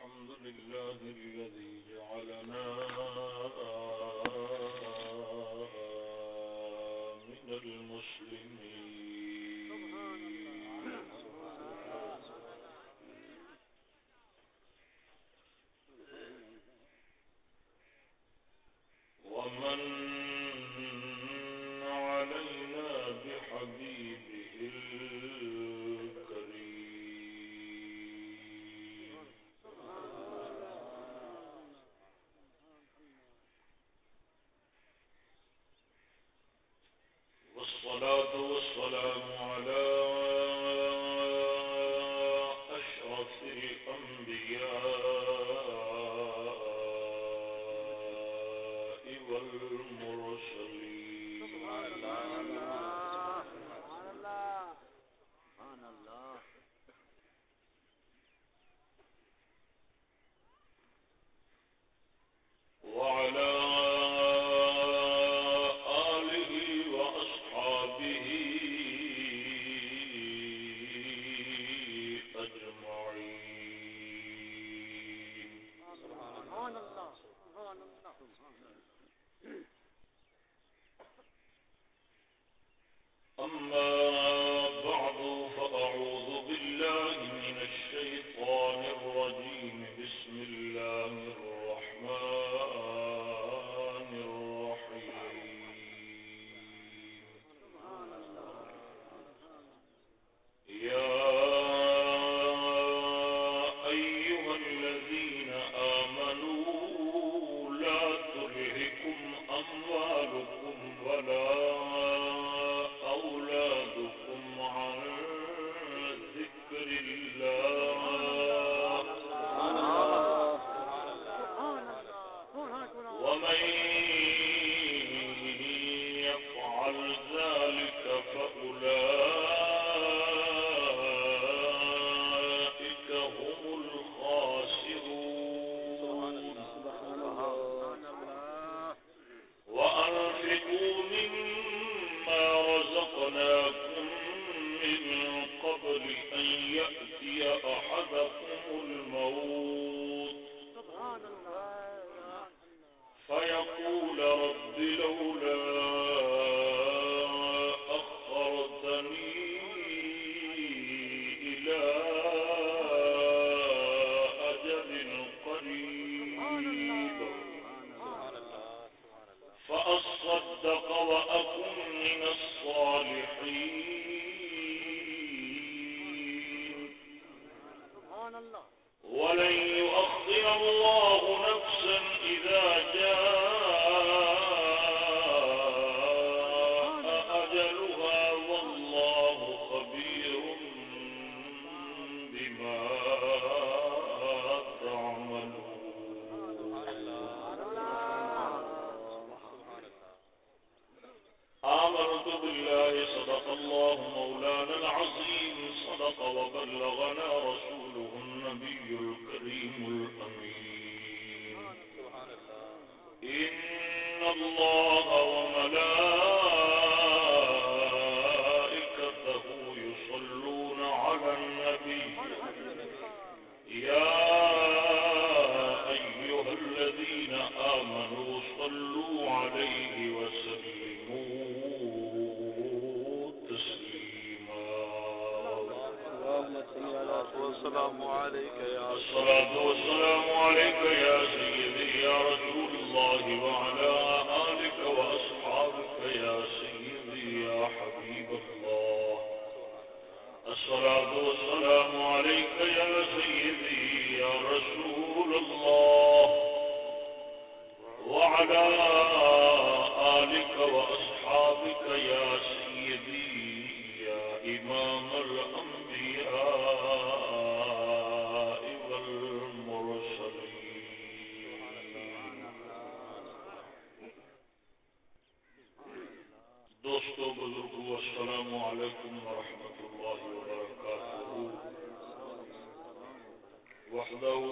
الحمد لله الذي جعلنا من المسلمين.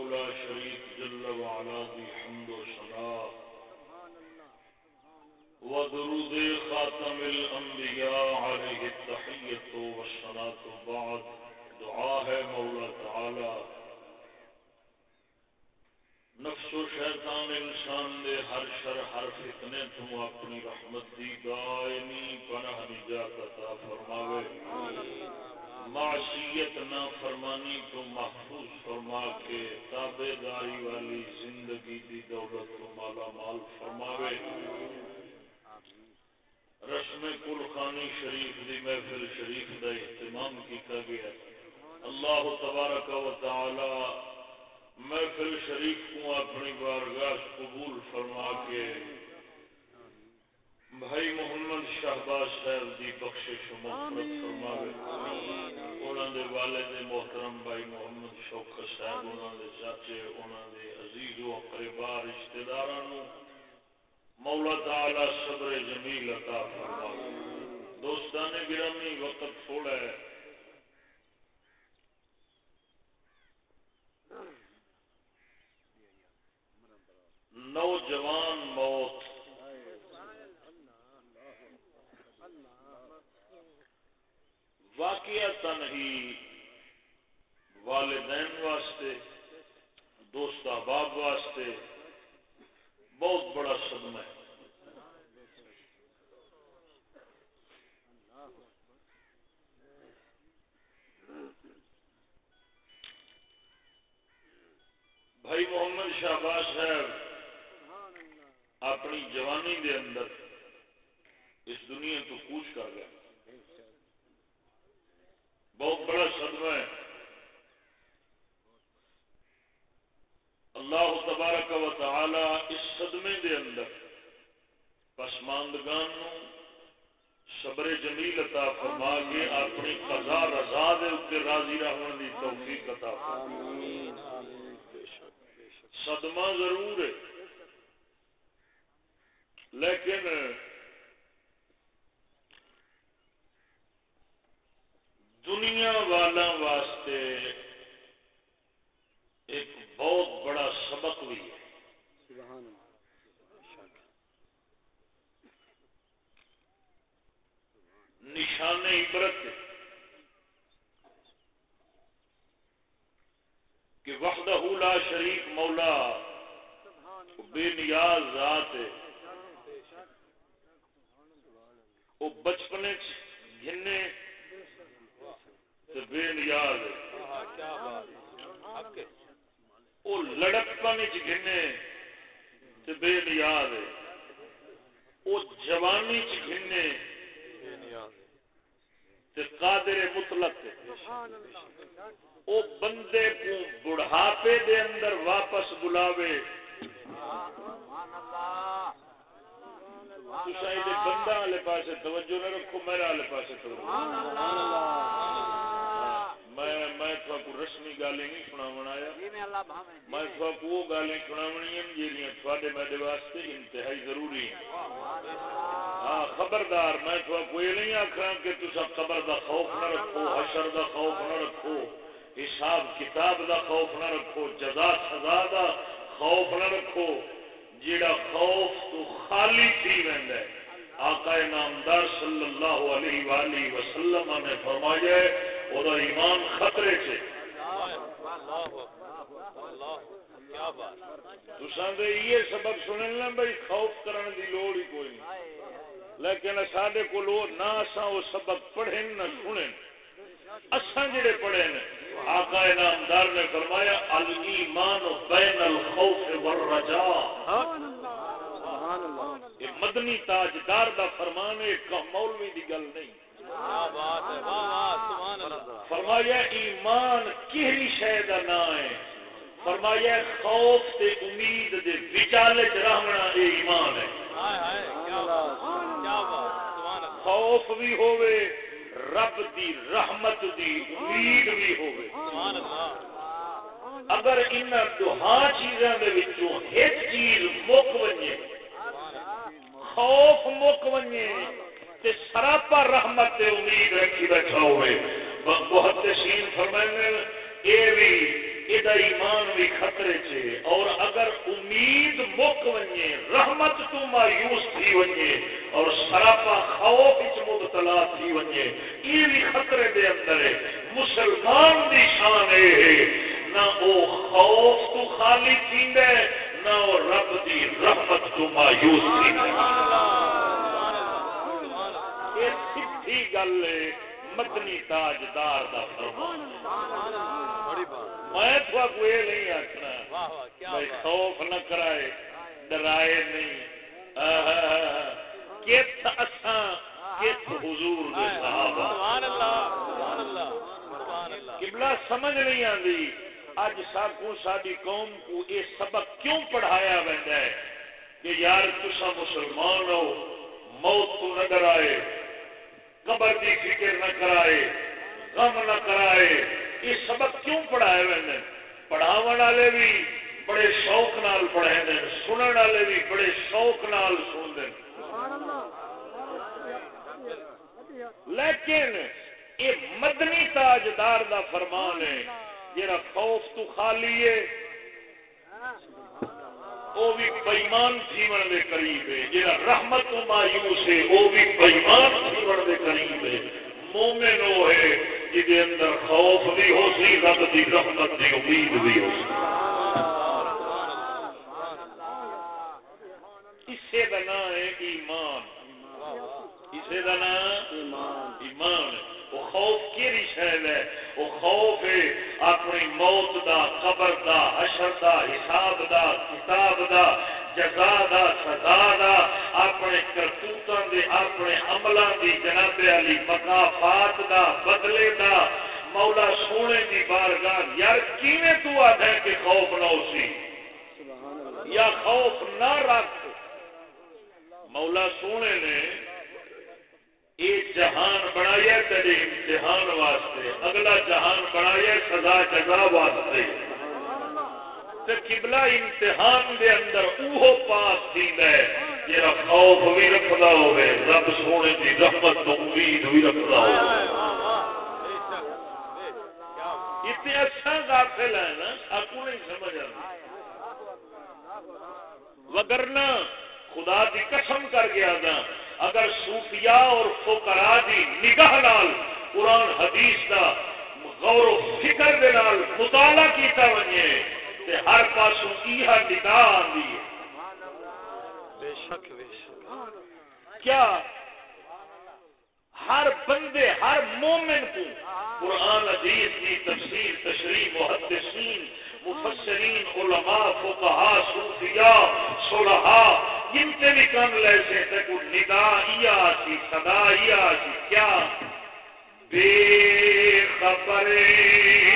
لا شريك جل وعلا، ذي حمد وصلاة ودرود خاتم الأنبياء عليه التحية والصلاة بعد. دعا ہے مولا تعالی. نفس و شیطان انسان دے ہر شر، ہر فتنے تو اپنی رحمت دی دائمی پناہ نجات عطا فرماوے. سبحان معصیت نہ فرمانی تو محفوظ فرما کے تابے داری والی زندگی دی دولت تو مالا مال فرماوے۔ رسم کل خانی شریف دی محفل شریف دا اہتمام کیتا گیا۔ اللہ تبارک و تعالی محفل شریف کو اپنی بارگاہ قبول فرما کے بھائی محمد شہباز صاحب دی بخشش مغفرت فرماوے۔ انہوں دے والد محترم بھائی محمد شوکت صاحب انہوں دے چاچے انہوں دے عزیز و قریبا رشتہ دارانو مولا تعالی صبر جمیل عطا فرماوے۔ دوستان گرامی وقت تھوڑا ہے۔ نوجوان موت واقعات ہی والدین واسطے، دوست احباب واسطے بہت بڑا صدمہ ہے۔ بھائی محمد شہباز صاحب، اپنی جوانی دے اندر اس دنیا تو کوچ کر گیا بہت بڑا صدمہ ہے۔ اللہ تبارک و تعالی اس صدمے دے اندر پسماندگان نو صبر جمیل عطا فرما کے اپنی قضا رضا دے اوپر راضی رہن دی توفیق عطا فرما۔ صدمہ ضرور ہے۔ لیکن دنیا والا واسطے ایک بہت بڑا سبق بھی ہے۔ نشان عبرت کہ وحدہ لا شریک مولا بے نیاز ذات ہے۔ وہ بچپنے گھنے بے نیاز وہ لڑکپن گھنے بے نیاز وہ جوانی چنے قادر مطلق وہ بندے کو بڑھاپے دے اندر واپس بلاوے۔ بندہ والے پاس توجہ نہ رکھو میرے والے پاس میں رسمی گل نہیں سنا بنایا میں وہ گلیں سناونی جہاں میرے واسطے انتہائی ضروری ہاں خبردار میں یہ نہیں آخا کہ تصا قبر دا خوف نہ رکھو حشر دا خوف نہ رکھو حساب کتاب دا خوف نہ رکھو جزا سزا دا خوف نہ رکھو۔ جیڑا خوف تو خالی تھی ویندا ہے۔ آقا نامدار صلی اللہ علیہ وآلہ وسلم نے فرمایا او دا ایمان خطرے سے یہ سبق سنن نا بھائی خوف کرن دی لوڑ ہی کوئی نہیں لیکن ساڈے کول نہ اساں او سبق پڑھن نہ سنن اساں جڑے پڑھے آقا نامدار نے فرمایا الایمان بین الخوف والرجاء یہ مدنی تاجدار دا فرمان ہے کہ مولوی دی گل نہیں فرمایا، ایمان کہڑی شے دا نام ہے؟ فرمایا، خوف تے امید دے وچالے رہنا اے ایمان ہے۔ خوف بھی ہوئے رب دی رحمت دی امید بھی ہوئے اگر ان دہاں چیزوں کے وچوں ایک چیز مک ونجے، خوف مک ونجے تے سراپا رحمت تے امید رکھی بیٹھا ہوئے۔ بہت تشین فرمائیں اے بھی یہ ایمان بھی خطرے چے۔ اور اگر امید مک ونجے، رحمت تو مایوس تھی ونجے، اور سراپا خوف وچ مبتلا تھی ونجے۔ یہ بھی خطرے دے اندر ہے۔ مسلمان دی شان اے ہے۔ نہ او خوف تو خالی تھیندا ہے، نہ او رب دی رحمت تو مایوس تھیندا یہ گل ہے مدنی تاجدار دا فرمان میں تو کو یہ نہیں بھائی خوف نہ کرائے ڈرائے نہیں اساں حضور دے صحابہ سبحان اللہ سبحان اللہ قبلہ سمجھ نہیں آتی اج ساکو ساری قوم کو یہ سبق کیوں پڑھایا ہے کہ یار تسا مسلمان ہو موت تو نہ ڈرائے قبر کی فکر نہ کرائے، غم نہ کرائے۔ یہ سبق کیوں پڑھایا ویسے پڑھاو والے بھی بڑے شوق نال پڑھے دیں سنن والے بھی بڑے شوق نال سن دیں لیکن یہ مدنی تاجدار دا فرمان ہے جرا خوف تو خالی ہے وہ بھی بےمان جیون دے قریب ہے۔ جرا رحمت تو مایوس ہے، وہ بھی بےمان جیون دے قریب ہے۔ مومن وہ ہے جہد اندر خوف بھی ہو سی، رب دی رحمت دی امید بھی ہو سی۔ اسے کا نام ہے ایمان۔ اسے کا نام ایمان۔ ہے وہ خوف کیری شہد ہے؟ وہ خوف ہے اپنی موت دا، قبر دا، حشر دا، حساب دا، کتاب دا، جزا دا، سزا دا، اپنے کرتوتوں دے، اپنے عملوں دی، جناب علی مقافات دا، بدلے دا، مولا سونے دی بارگاہ، یار کیویں تو آدھے کہ خوف نہ ہو سی؟ یا خوف نہ رکھ؟ مولا سونے نے یہ جہان بنایا تیرے امتحان واسطے۔ اگلا جہان بنایا سزا جزا واسطے۔ قبلہ امتحان دے اندر اوہ پاس تھیندا ہے جڑا خوف بھی رکھدا ہوے رب سونے دی رحمت تو امید بھی رکھدا ہوے اتنے اچھا غافل ہے نا، آپ کو نہیں سمجھ آتا وگرنہ خدا دی قسم کر گیا تھا اگر صوفیاء اور فقراء دی نگاہ نال قرآن حدیث دا غور و فکر دے نال مطالعہ کیتا ونجے تے ہر پاسوں ایہا نگاہ آندی ہے۔ بے شک بے شک۔ کیا ہر بندے ہر مومن کو قرآن حدیث کی تفسیر تشریح محدثین مفسرین علماء فقہا صوفیاء صلحاء جن سے بھی کم لے سے تے ندا یا سی صدا یا سی کیا؟ بے خبریں۔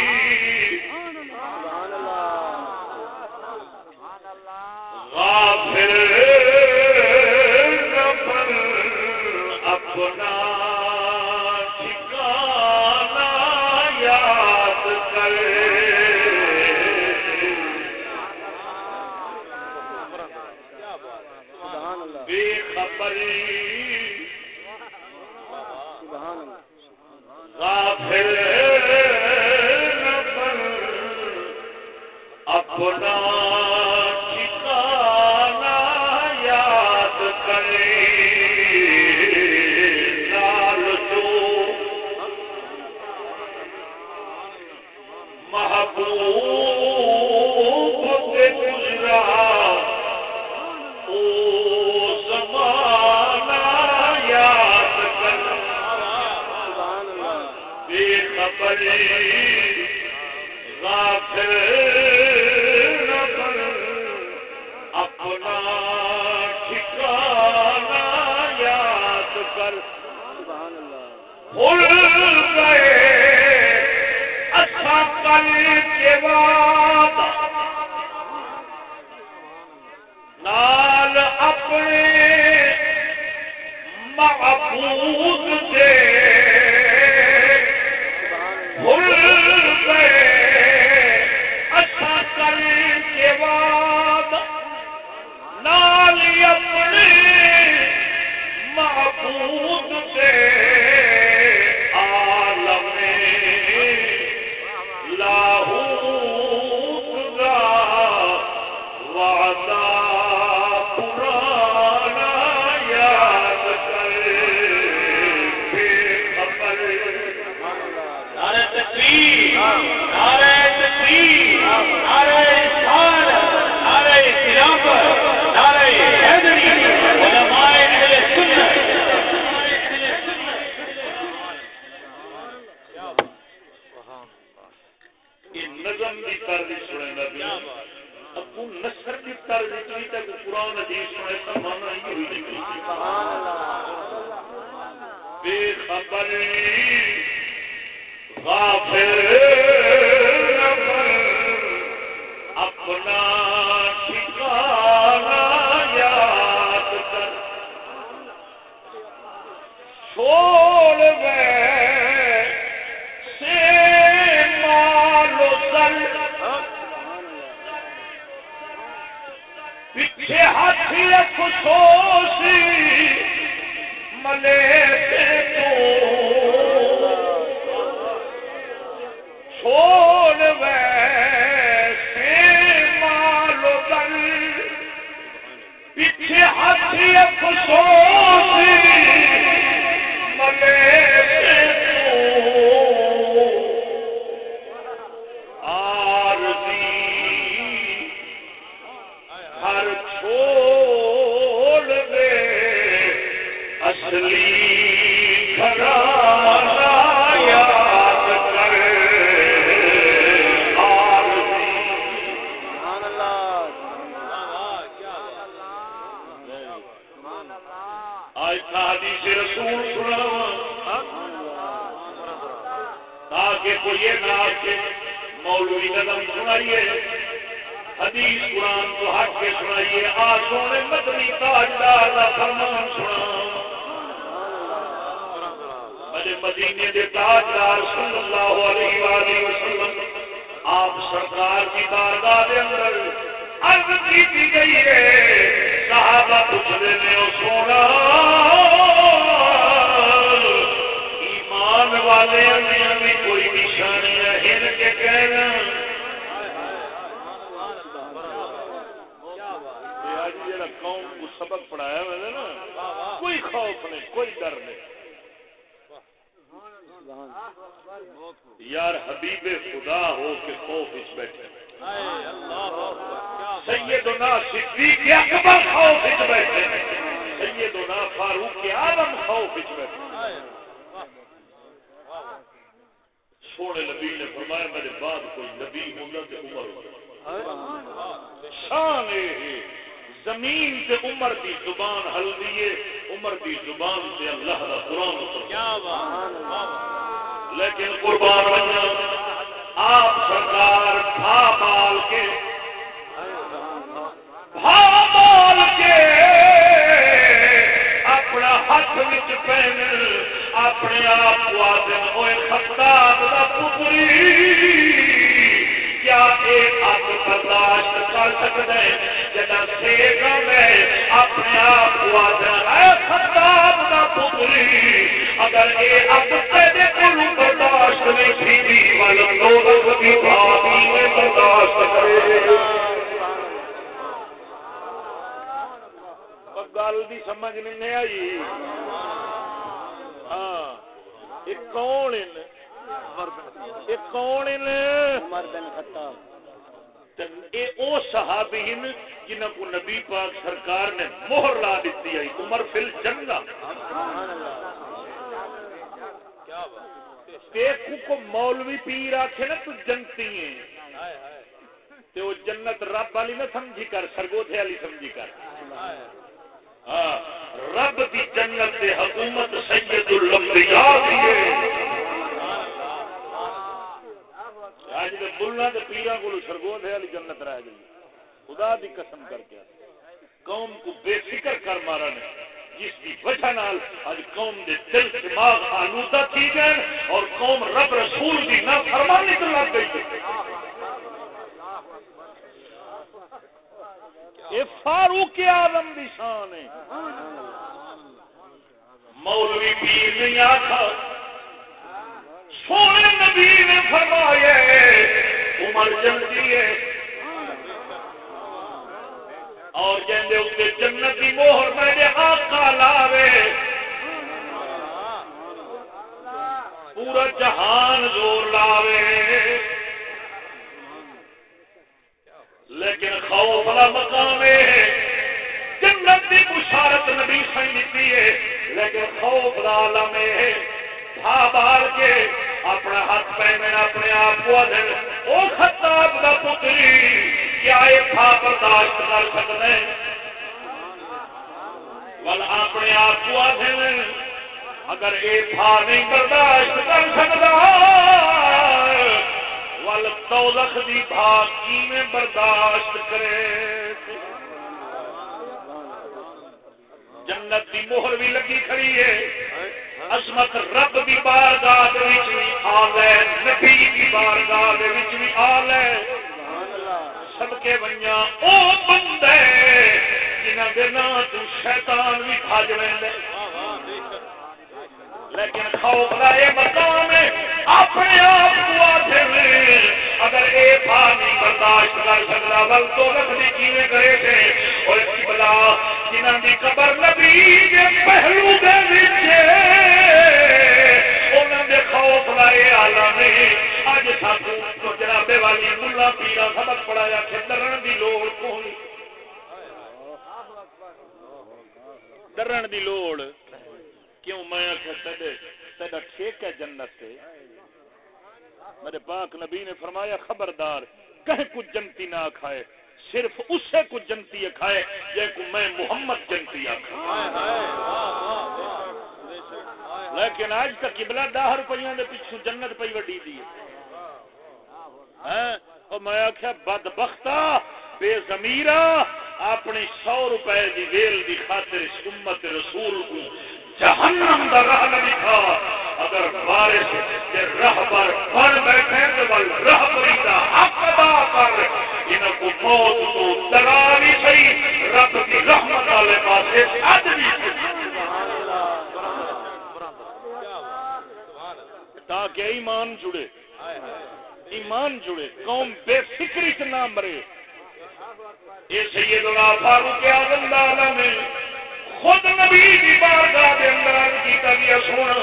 نال اچھا اپنے محبوب سے آپ سرکار کی بارگاہ عرض کی گئی ہے، صحابہ پوچھنے نے سونا، ایمان والے اندر کوئی نشانیاں ہیں کہ کہنا جڑا قوم کو سبق پڑھایا ہوا نا، کوئی خوف نہیں، کوئی ڈر نہیں۔ یار حبیب خدا ہو کے خوف اس بیٹھے۔ سیدنا صدیق اکبر خوف اس بیٹھے۔ سیدنا فاروق عالم خوف اس بیٹھے۔ سونے نبی نے فرمایا، میرے بعد کوئی نبی ہونا تے عمر ہونا شان ہے۔ زمین سے عمر کی زبان حل دیے عمر کی زبان سے اللہ کا قرآن لیکن قربان آپ سرکار بھا بال کے بھا بال کے اپنا ہاتھ بچ پہن اپنے آپ کو آدم ہوئے خطاب کا پتری۔ برداشت کر اپنے برداشت نہیں برداشت کرے۔ گل دی سمجھ نہیں آئی۔ ہاں یہ کون ہے کون جنہ کو نبی پاک سرکار نے مہر لا دیتی ہے عمر فل جنہ کو مولوی پیر آکھے نا تو جنتی ہیں تے جنت رب والی نہ سمجھی کر سرگوتھے والی سمجھی کر رب دی جنت دے حکومت سید الانبیاء دی ہے آج دے ملنہ دے پیرہ کو سرگوہ دے علی جنت رہ گئی خدا دی قسم کر کے۔ قوم کو بے فکر کر مارا نے۔ جس کی وجہ نال آج قوم دے دل دماغ آلودہ کی گئے اور قوم رب رسول دی نہ فرمانی تو لگ گئی۔ اے فاروق آدم دی شان ہے۔ مولوی پیر نہیں آتا۔ سونے نبی نے فرمایا عمر جنتی ہے۔ اور جہدے اسے جنت کی موہر میرے آقا لاوے۔ پورا جہان زور لاوے۔ لیکن خوف والا مقام ہے۔ جنت کی بشارت نبی سن دیتی ہے، لیکن خوف والا عالم ہے۔ بھا بھار کے اپنا ہاتھ پہنے اپنے آپ کو دن او خطاب کا پتری، کیا یہ تھا برداشت کر سکتے ول اپنے آپ کو دن اگر یہ تھا نہیں برداشت کر سکتا، ول دولت دی بھاگ کی میں برداشت کرے؟ جنت دی مہر بھی لگی کھڑی ہے۔ عظمت رب دی بارگاہ دے وچ بھی آل ہے نبی دی بارگاہ دے وچ بھی آل ہے۔ سب کے ونیا او بندے جنہاں دے نام تو شیطان بھی بھاج ویندے لیکن خوف یہ مقام ہے اپنے آپ کو آتے اگر اے پانی برداشت کر سکتا بل تو رکھنی کیویں کرے تھے؟ اور اس بلا جنہوں کی قبر نبی کے پہلو دے انہوں نے خوف لائے آلہ نے اج ساتھ جنابے والی ملا پیرا سبق پڑھایا کہ ڈرن کی لوڑ کون؟ ڈرن کی لوڑ؟ کیوں میں تیرا ٹھیک ہے جنت سے میرے پاک نبی نے فرمایا، خبردار، کہیں کچھ جنتی نہ کھائے۔ صرف اسے کچھ جنتی کھائے، یہ کو میں محمد جنتی لیکن آج تک قبلہ دہ روپیہ دے پیچھو جنت پی وڈی دی۔ ہاں، اور میں آخیا بد بختا بے زمیرہ اپنی سو روپے دی ویل دی خاطر امت رسول کو جہنم دا راہ لکھا اگر بارش کے راہ پر بن بیٹھے تو بل راہ پری دا حق کر ان کو موت تو ڈرا بھی صحیح رب کی رحمت والے پاسے سد بھی تاکہ ایمان جڑے ایمان جڑے، قوم بے فکری سے نہ مرے۔ یہ سیدنا فاروق اعظم عالم ہے۔ خود نبی دی بارگاہ دے اندر عرض کیتا گیا، سونا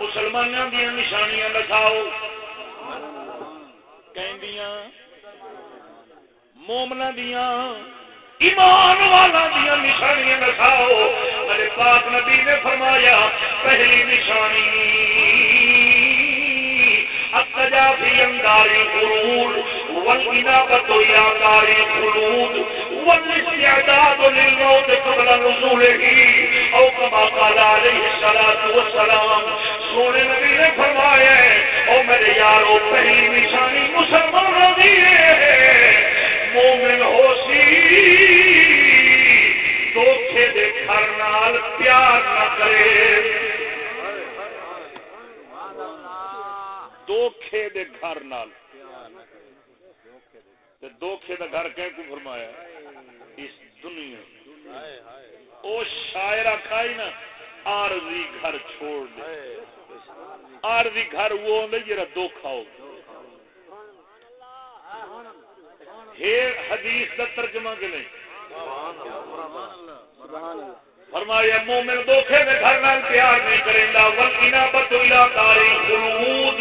مسلمانوں دی نشانیاں دکھاؤ کہندیاں مومنا دیاں ایمان والا دیا نشانیاں دکھاؤ میرے پاک نبی نے فرمایا پہلی نشانی التجافی اندار القرون والإنابة إلى دار الخلود والاستعداد للموت قبل نزوله او كما قال عليه الصلاة والسلام سونے نبی نے فرمایا او میرے یارو، پہلی نشانی مسلمان دی مومن ہو سی دھوکھے دے گھر نال پیار نہ کرے۔ دھوکھے دے گھر نال۔ دھوکھے دا گھر کہ کو فرمایا اس دنیا۔ او شاعر کھائی نا آرزی گھر چھوڑ دے۔ آرزی گھر وہ ہوندے جڑا دھوکھا ہو ہے حدیث دا ترجمہ کہ نہیں؟ فرمایا، مومن دھوکھے دے گھر نال پیار نہیں کریندا ولکنا بتولا کاری خلود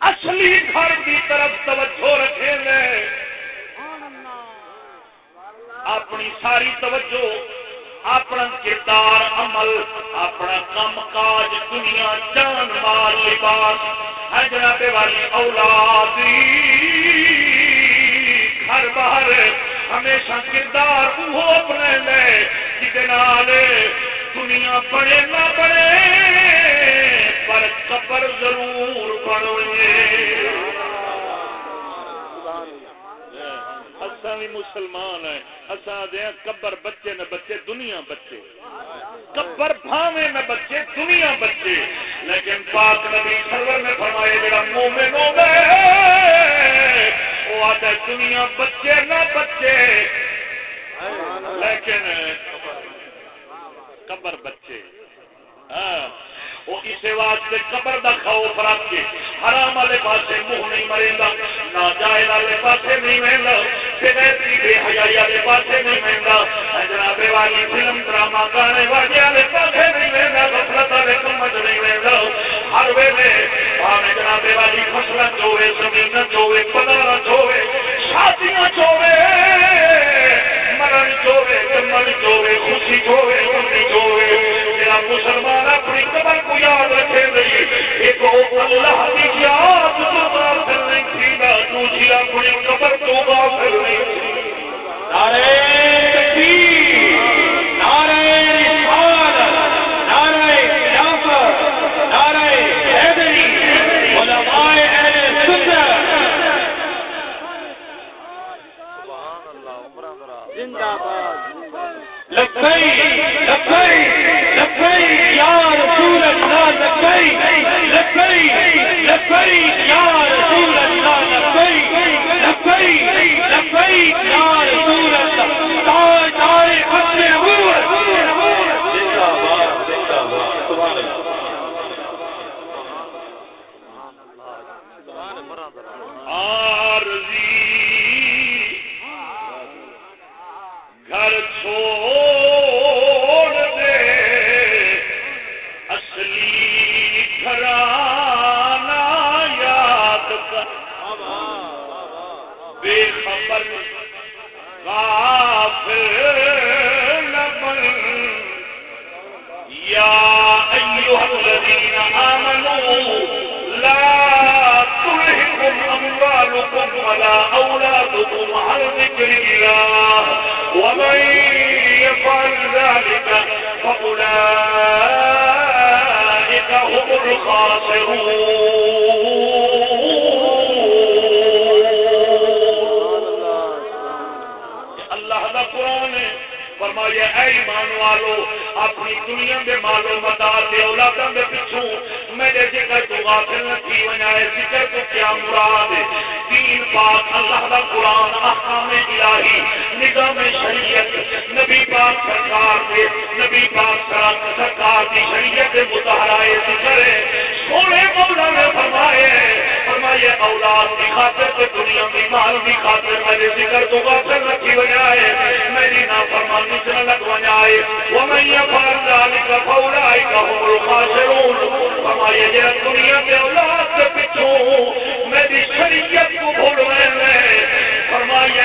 اصلی گھر کی طرف توجہ رکھے گئے اپنی ساری توجہ اپنا کردار عمل، اپنا کم کاج دنیا جان مال لباس حجرت والی اولاد گھر باہر ہمیشہ کردار وہ اپنے لے جس دنیا بڑے نہ بڑے، پر قبر ضرور بڑھوئے۔ اصا بھی مسلمان ہے اصا دیا قبر بچے نہ بچے، دنیا بچے۔ قبر بھاوے نہ بچے، دنیا بچے۔ لیکن پاک نبی سرور نے فرمائے جڑا مومن ہو گئے وہ آتا دنیا بچے نہ بچے۔ لیکن قبر بچے۔ ہاں۔ وہ اسی واسطے قبر دا خوف رکھ کے حرام والے پاسے منہ نہیں مرے گا نہ والے پاسے نہیں مہنگا بغیرتی بے حیائی والے پاسے نہیں مہنگا جناب والی فلم ڈرامہ گانے والے والے پاسے نہیں مہنگا غفلت والے سمجھ نہیں مہنگا ہر ویلے بھاوے جناب والی فصل چوے زمین چوے پدارا چوے شادیاں چوے مرن چوے من چوے خوشی چوے غمی چوے میرا مسلمان اپنی قبر کو یاد رکھے نہیں۔ ایک اللہ کی یاد تو غافل نہیں تھی نہ دوسری اپنی قبر تو غافل نہیں تھی نعرہ آر جی گھر چھوڑ دے۔ اصلی گھر یاد کر۔ بے خبر غافل یا ایوہ الذین آمنوا، لا ولا أولادكم عن ذكر الله. ومن يفعل ذلك فأولئك هم الخاسرون. اللہ دا قرآن ہے. فرمایا، اے والو، اپنی دنیا دے مالو مدار دے اولادوں دے پچھوں میں نے ذکر تو غافل نہ تھی ہے ذکر کو کیا مراد ہے؟ تین بات اللہ کا قرآن، احکام الہی، نظام شریعت، نبی پاک سرکار کے، نبی پاک سرکار کی شریعت مطالعہ ذکر ہے۔ سونے مولا نے فرمایا فرمائے اولاد کی خاطر دنیا کی مال کی خاطر میں نے ذکر تو غافل نہ تھی ہے میری نافرمانی سے لگ جائے وہ میں یہ فار ڈالی کا پھوڑا آئی کا ہوں خاصرون ہماری یہ شریعت کو بھول رہے ہیں۔ فرمایا،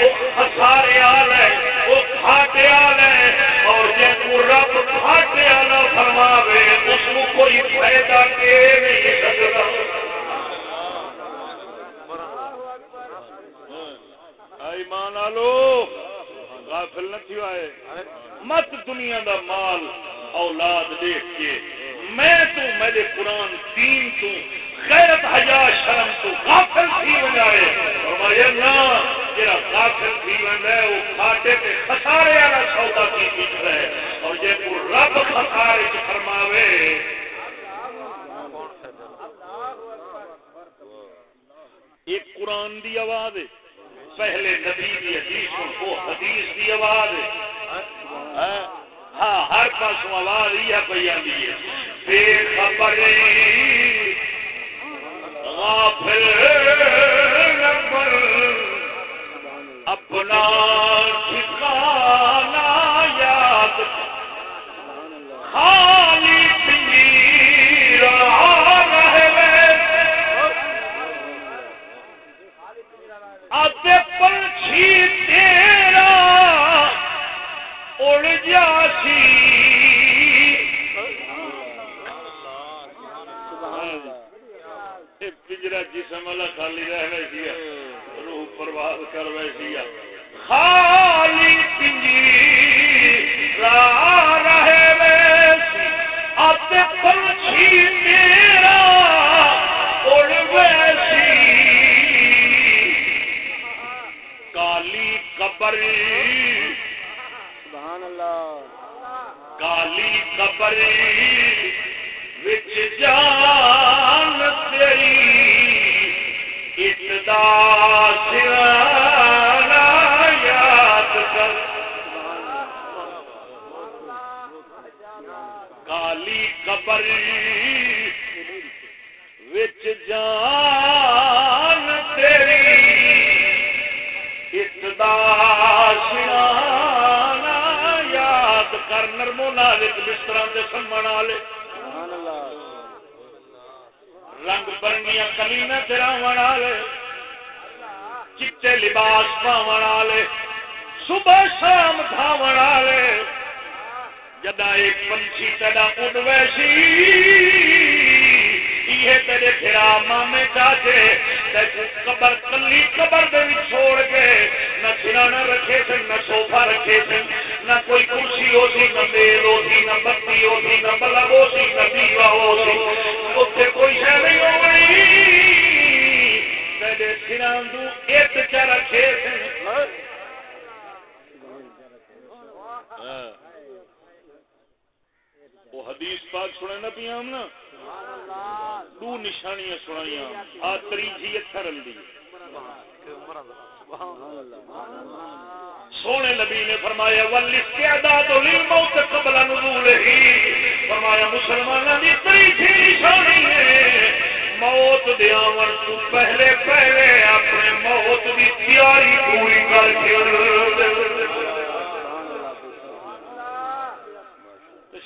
وہ سارے آل ہے وہ کھاٹے آل ہے اور جن کو رب کھاٹے آنا فرماوے، اس کو کوئی فائدہ دے نہیں سکتا۔ ایمان آلو غافل نہ تھی آئے۔ مت دنیا دا مال اولاد دیکھ کے۔ میں تو میرے قرآن دین تو غیرت حیا شرم تو غافل تھی ونجائے فرمایا نا جڑا غافل تھی وندا ہے وہ کھاٹے پہ خسارے والا سودا کی پیچھ رہے اور یہ کو رب خسارے کی فرماوے ایک قرآن دی آواز ہے۔ پہلے نبی کی حدیث وہ حدیث کی آواز ہے۔ ہاں, ہاں، ہر پاس آواز ہی ہے پہ آتی ہے۔ غافل نمبر اپنا ٹھکانا یاد۔ خالی پنیر پرچھی تیرا خالی رہ ویسی رہے ویسی آتے پرچھی اڑ خبر سبحان اللہ۔ کالی خبر وچ جان تیری۔ یاد کر۔ کالی خبر وچ جان یاد کر نرمو نالک بستر سمن والے رنگ برنیا کلینا چراو والے چٹے لباس پاو والے صبح شام دھاو والے جدا ایک پنچھی تدا ان ویسی تیرے مامے چاچے قبر کلی قبر دے چھوڑ کے نہ سرانا رکھے سن نہ سوفا رکھے سن۔ نہ کوئی کرسی ہو سی نہ میل ہو سی نہ بتی ہو سی نہ بلب ہو سی نہ دیوا ہو سی اتنے کوئی شہ نہیں ہو گئی۔ تیرے سران ایک چ رکھے سن۔ وہ حدیث پاک سنے نہ پیا ہم نا۔ دو نشانیاں سنائیاں۔ آ تریجی رل دی۔ سونے نبی نے فرمایا والاستعداد للموت قبل نزوله. فرمایا مسلمانوں دی تریجی نشانی ہے۔ موت دے آون تو پہلے پہلے اپنے موت دی تیاری پوری کر کے۔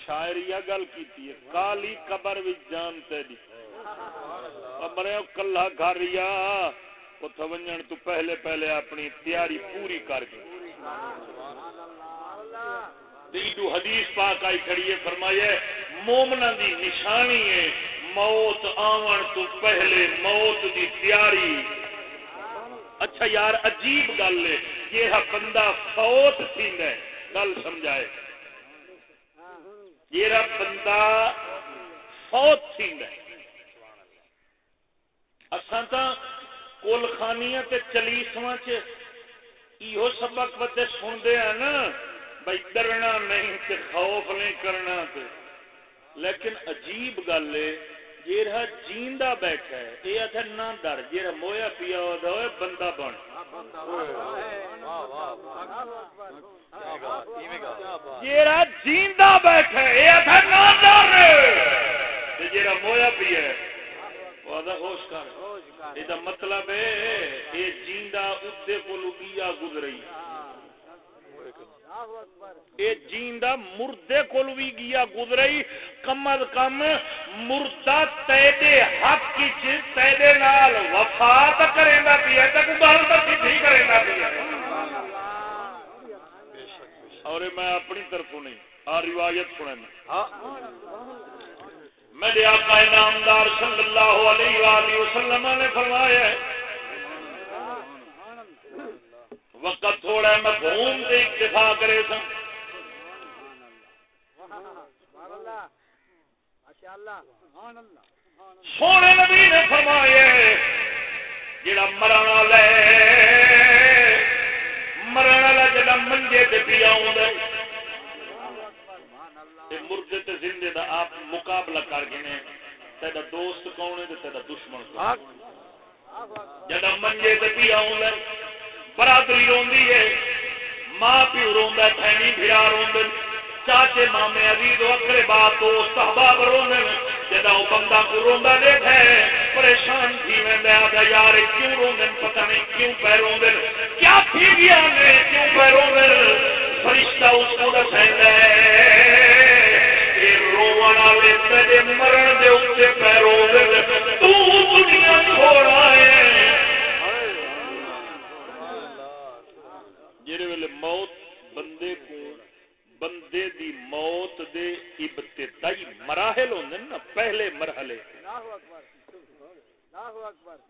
شاعری گل کی کالی قبر جان تیری مرے کلا گھریا اتو ونجن تو پہلے پہلے اپنی تیاری پوری کر گئی دیدو حدیث پاک آئی کھڑی ہے فرمایا مومنا دی نشانی ہے، موت آون تو پہلے موت دی تیاری۔ اچھا یار، عجیب گل ہے، یہ بندہ فوت تھی گل سمجھائے۔ جیڑا بندہ فوت تھی اساں تا کول خانیاں تے چلیسواں چ ایہو سبق بتے سندے ہیں نا، بھائی ڈرنا نہیں تے خوف نہیں کرنا تے۔ لیکن عجیب گل ہے جیڑا جیندا بیٹھا ہے، اے اتھے نہ ڈر جیڑا مویا پیا ہوے بندہ بن۔ جیڑا جیندا بیٹھا ہے، اے اتھے نہ ڈر۔ تے جیڑا مویا پیا ہے ہوش کر۔ یہ مطلب ہے یہ جیندا ادے کو لیا گزری۔ یہ جیندا مردے کو بھی گیا گزری۔ کم از کم مردہ تیدے حق کی چیز تیدے نال وفات کریں گا پیا تک گل تو سی کریں گا پیا اور میں اپنی طرف نہیں، آ روایت سنیں میرے آقا نامدار صلی اللہ علیہ وآلہ وسلم نے فرمایا ہے، وقت تھوڑا میں گھوم سے اکتفا کرے سن۔ سونے نبی نے فرمایا جڑا مرن والا ہے، مرن والا جڑا منجے تے پیا مردے تے زندے دا آپ مقابلہ کر گئے تیرا دوست کون ہے تیرا دشمن کون جڑا منجے تے پی پیا برادری روندی ہے، ماں پیو روندا بہنی بھرا روندے چاچے مامے عزیز اکرے بات دوست احباب روندے جدا وہ بندہ کو روندا دیکھا ہے پریشان تھی میں آگا یار کیوں روندے پتہ نہیں کیوں پہ روندے کیا تھی گیا نے کیوں پہ روندے فرشتہ اس کو دسیندا ہے۔ کہ رون والے تیرے مرن دے اوتے پہ روندے تو دنیا چھوڑا ہے جڑے ویلے موت بندے کو بندے دی موت دے ابتدائی مراحل ہوندے نا پہلے مرحلے۔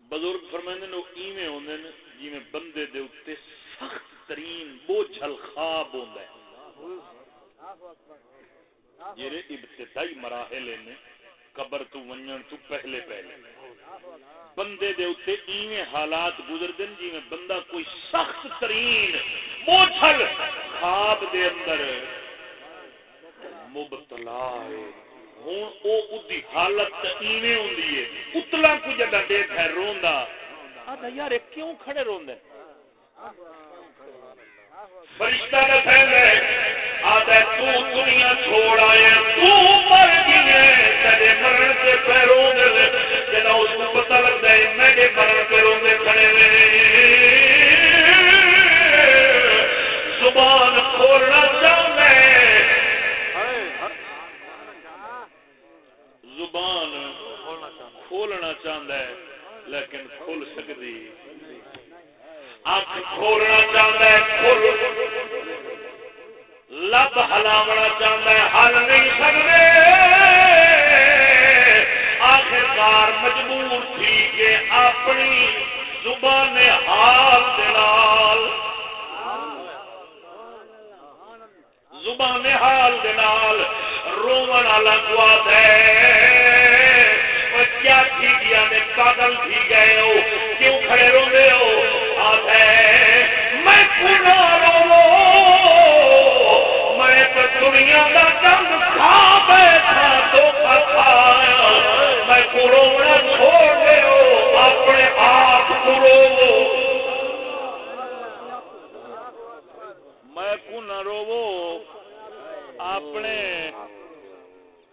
بزرگ فرمائندے نے ایویں ہوندے نے جویں بندے دے اوتے سخت ترین بوجھل خواب ہوندا ہے۔ جڑے ابتدائی مراحل نے قبر تو ونجن تو پہلے پہلے۔ بندے دے اوتے ایویں حالات گزردے جی میں بندہ کوئی سخت ترین موچھل خواب دے اندر مبتلا ہے۔ ہوں او ادی حالت ایویں ہوندی ہے۔ اتلا کو جگہ دیکھ ہے روندا۔ آدھا یار کیوں کھڑے روندے فرشتہ کا خیال آدھا تو دنیا چھوڑ آیا تو مر گئے تیرے مرن سے پیروں دے جنا اس کو پتہ لگتا ہے میرے مرن پیروں دے کھڑے زبان کھولنا چاہتا ہے۔ زبان کھولنا چاہتا ہے، لیکن کھول سکتی۔ اکھ کھولنا چاہتا ہے، کھول۔ لب ہلاونا چاہتا ہے، ہل نہیں سکتے۔ آخرکار مجبور تھی کہ اپنی زبان حال دلال زبان حال دلال رومن والا گوا ہے کیا تھی گیا میں پاگل تھی گئے ہو؟ کیوں کھڑے رو رہے ہو؟ آتے میں پورا میں تو دنیا کا دم کھا بیٹھا تو کھایا میں چھوڑ دے ہو اپنے آپ میں کو نہ رو اپنے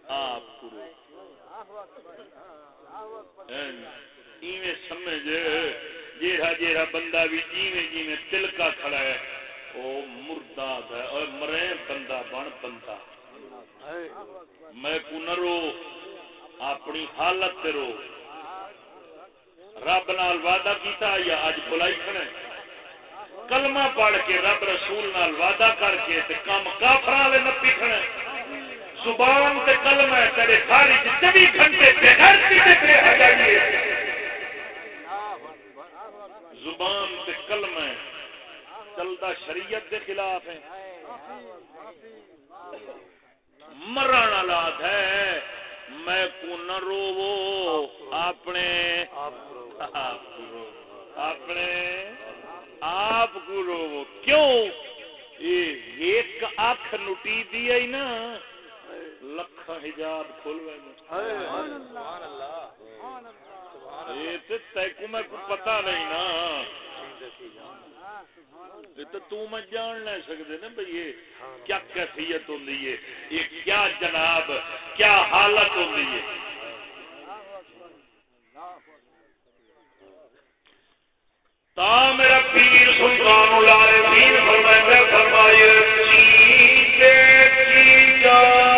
آپ سمجھ جیڑا جیڑا بندہ بھی جیویں جیویں تلکا کھڑا ہے وہ مردہ ہے اور مرے بندہ بن بندہ۔ میں کو نہ رو، اپنی حالت تے رو۔ رب نال وعدہ کیتا یا اج بلائی کھڑے؟ کلمہ پڑھ کے رب رسول نال وعدہ کر کے تے کم کافراں والے نپی کھڑے۔ زبان تے کلمہ تیرے خارج 24 گھنٹے بے غیرتی تے بے حیائی زبان تے کلمہ چلتا شریعت کے خلاف ہے۔ مرن آلات ہے۔ میں کو نہ رو اپنے۔ اپنے۔ آپ کو رو کیوں؟ ایک اکھ نٹی دی نا۔ لکھ حجاب کھول تیکو میں کو پتا نہیں نا۔ تو تو میں جان نہیں سکتے نا بھائی یہ کیا کیفیت ہوں یہ کیا جناب کیا حالت ہوں تا میرا پیر سلطان العالمین فرمائے فرمائے چیتے کی جان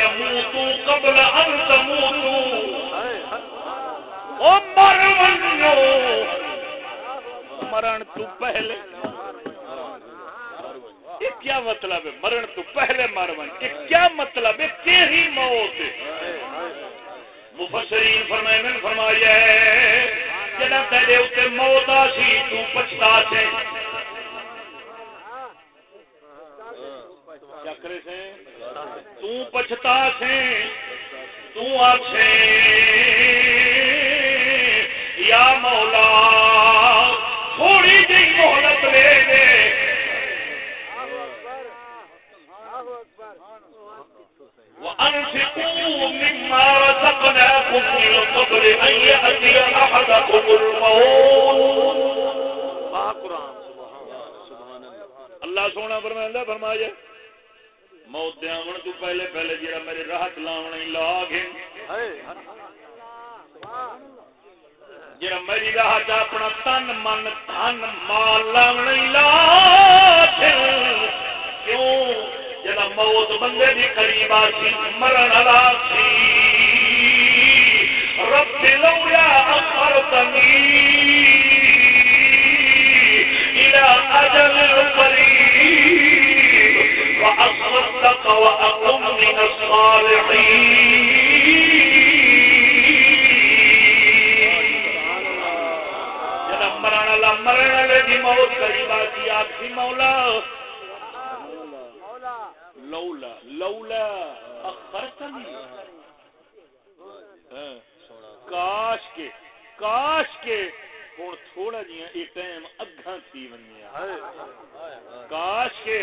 فرمایا قبل ان تموتو او مر مرن تو پہلے. کیا مطلب ہے؟ مرن تو پہلے مر من. کیا مطلب ہے؟ تیری موت. مفسرین فرمائے فرمایا جنا تیرے اتنے موت آسی، تو پچھتا سے. چکرے سے؟ تو پچھتا سے تو آچھے یا مولا تھوڑی جی محلت لے دے وأنفقوا مما رزقناكم من قبل أن يأتي أحدكم الموت اللہ سونا فرمائندہ فرمایا موت دے آمن تو پہلے پہلے جڑا میرے راہ چلاونے لا گئے جڑا میری راہ چ اپنا تن من دھن مال لاونے لا کیوں جنا موت بندے دی قریب آسی مرن علا سی رب لولا اخرتنی الى اجل قریب واصدق واقم من الصالحین جنا مرن علا مرن علا دی موت قریب آسی آسی مولا. لولا لولا اخرتنی کاش کے کاش کے. ہوں تھوڑا جہاں یہ ٹائم اگاں تھی ونیا کاش کے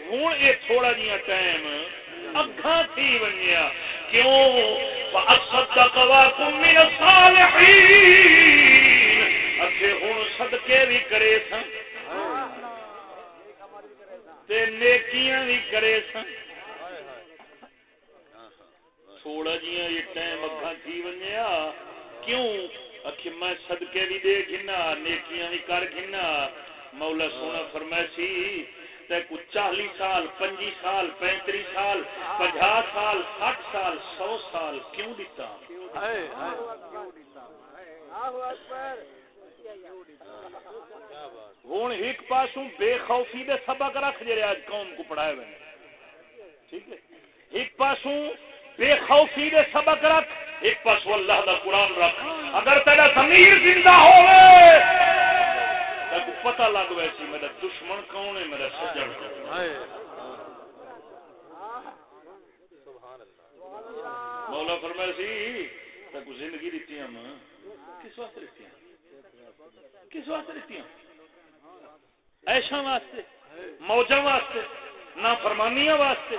ہوں یہ تھوڑا جہاں ٹائم اگاں تھی ونیا کیوں؟ من اکھے ہوں صدقے بھی کرے تے نیکیاں بھی کرے سن۔ تھوڑا جیا یہ ٹائم اگا تھی ونیا کیوں؟ میں صدقے بھی دے گھنا نیکیاں بھی کر گھنا مولا سونا فرمائسی تے کو چالی سال پنجی سال پینتری سال پنجا سال سٹھ سال سو سال کیوں دیتا ہوں ایک پاسوں بے خوفی دے سبق رکھ جڑے آج قوم کو پڑھائے ہوئے ٹھیک ہے ایک پاسوں بے خوفی دے سبق رکھ ایک پاسوں اللہ دا قرآن رکھ۔ اگر تیرا ضمیر زندہ ہوئے تو پتہ لگ ویسی میرا دشمن کون ہے میرا سجن کون ہے؟ مولا فرمایا سی تو زندگی دیتی ہم۔ کس واسطے دیتی ہیں کس واسطے دیتی ہیں ایشا واسطے موجا واسطے نہ فرمانیاں واسطے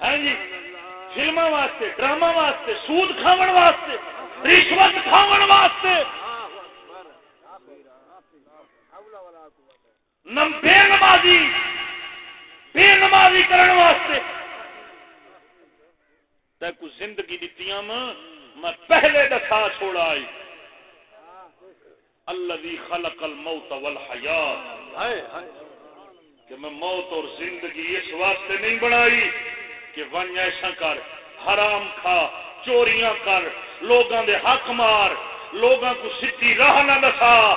ہاں جی فلم واسطے ڈرامہ واسطے، سود کھاون واسطے، رشوت کھاون واسطے۔ بے نمازی بے نمازی کرن واسطے۔ کو زندگی دیتی میں پہلے دفعہ چھوڑا آئی۔ الذي خلق الموت والحیات۔ کہ میں موت اور زندگی اس واسطے نہیں بنائی۔ کہ ون ایسا کر، حرام کھا، چوریاں کر، لوگاں دے حق مار، لوگاں کو سیدھی راہ نہ دسا۔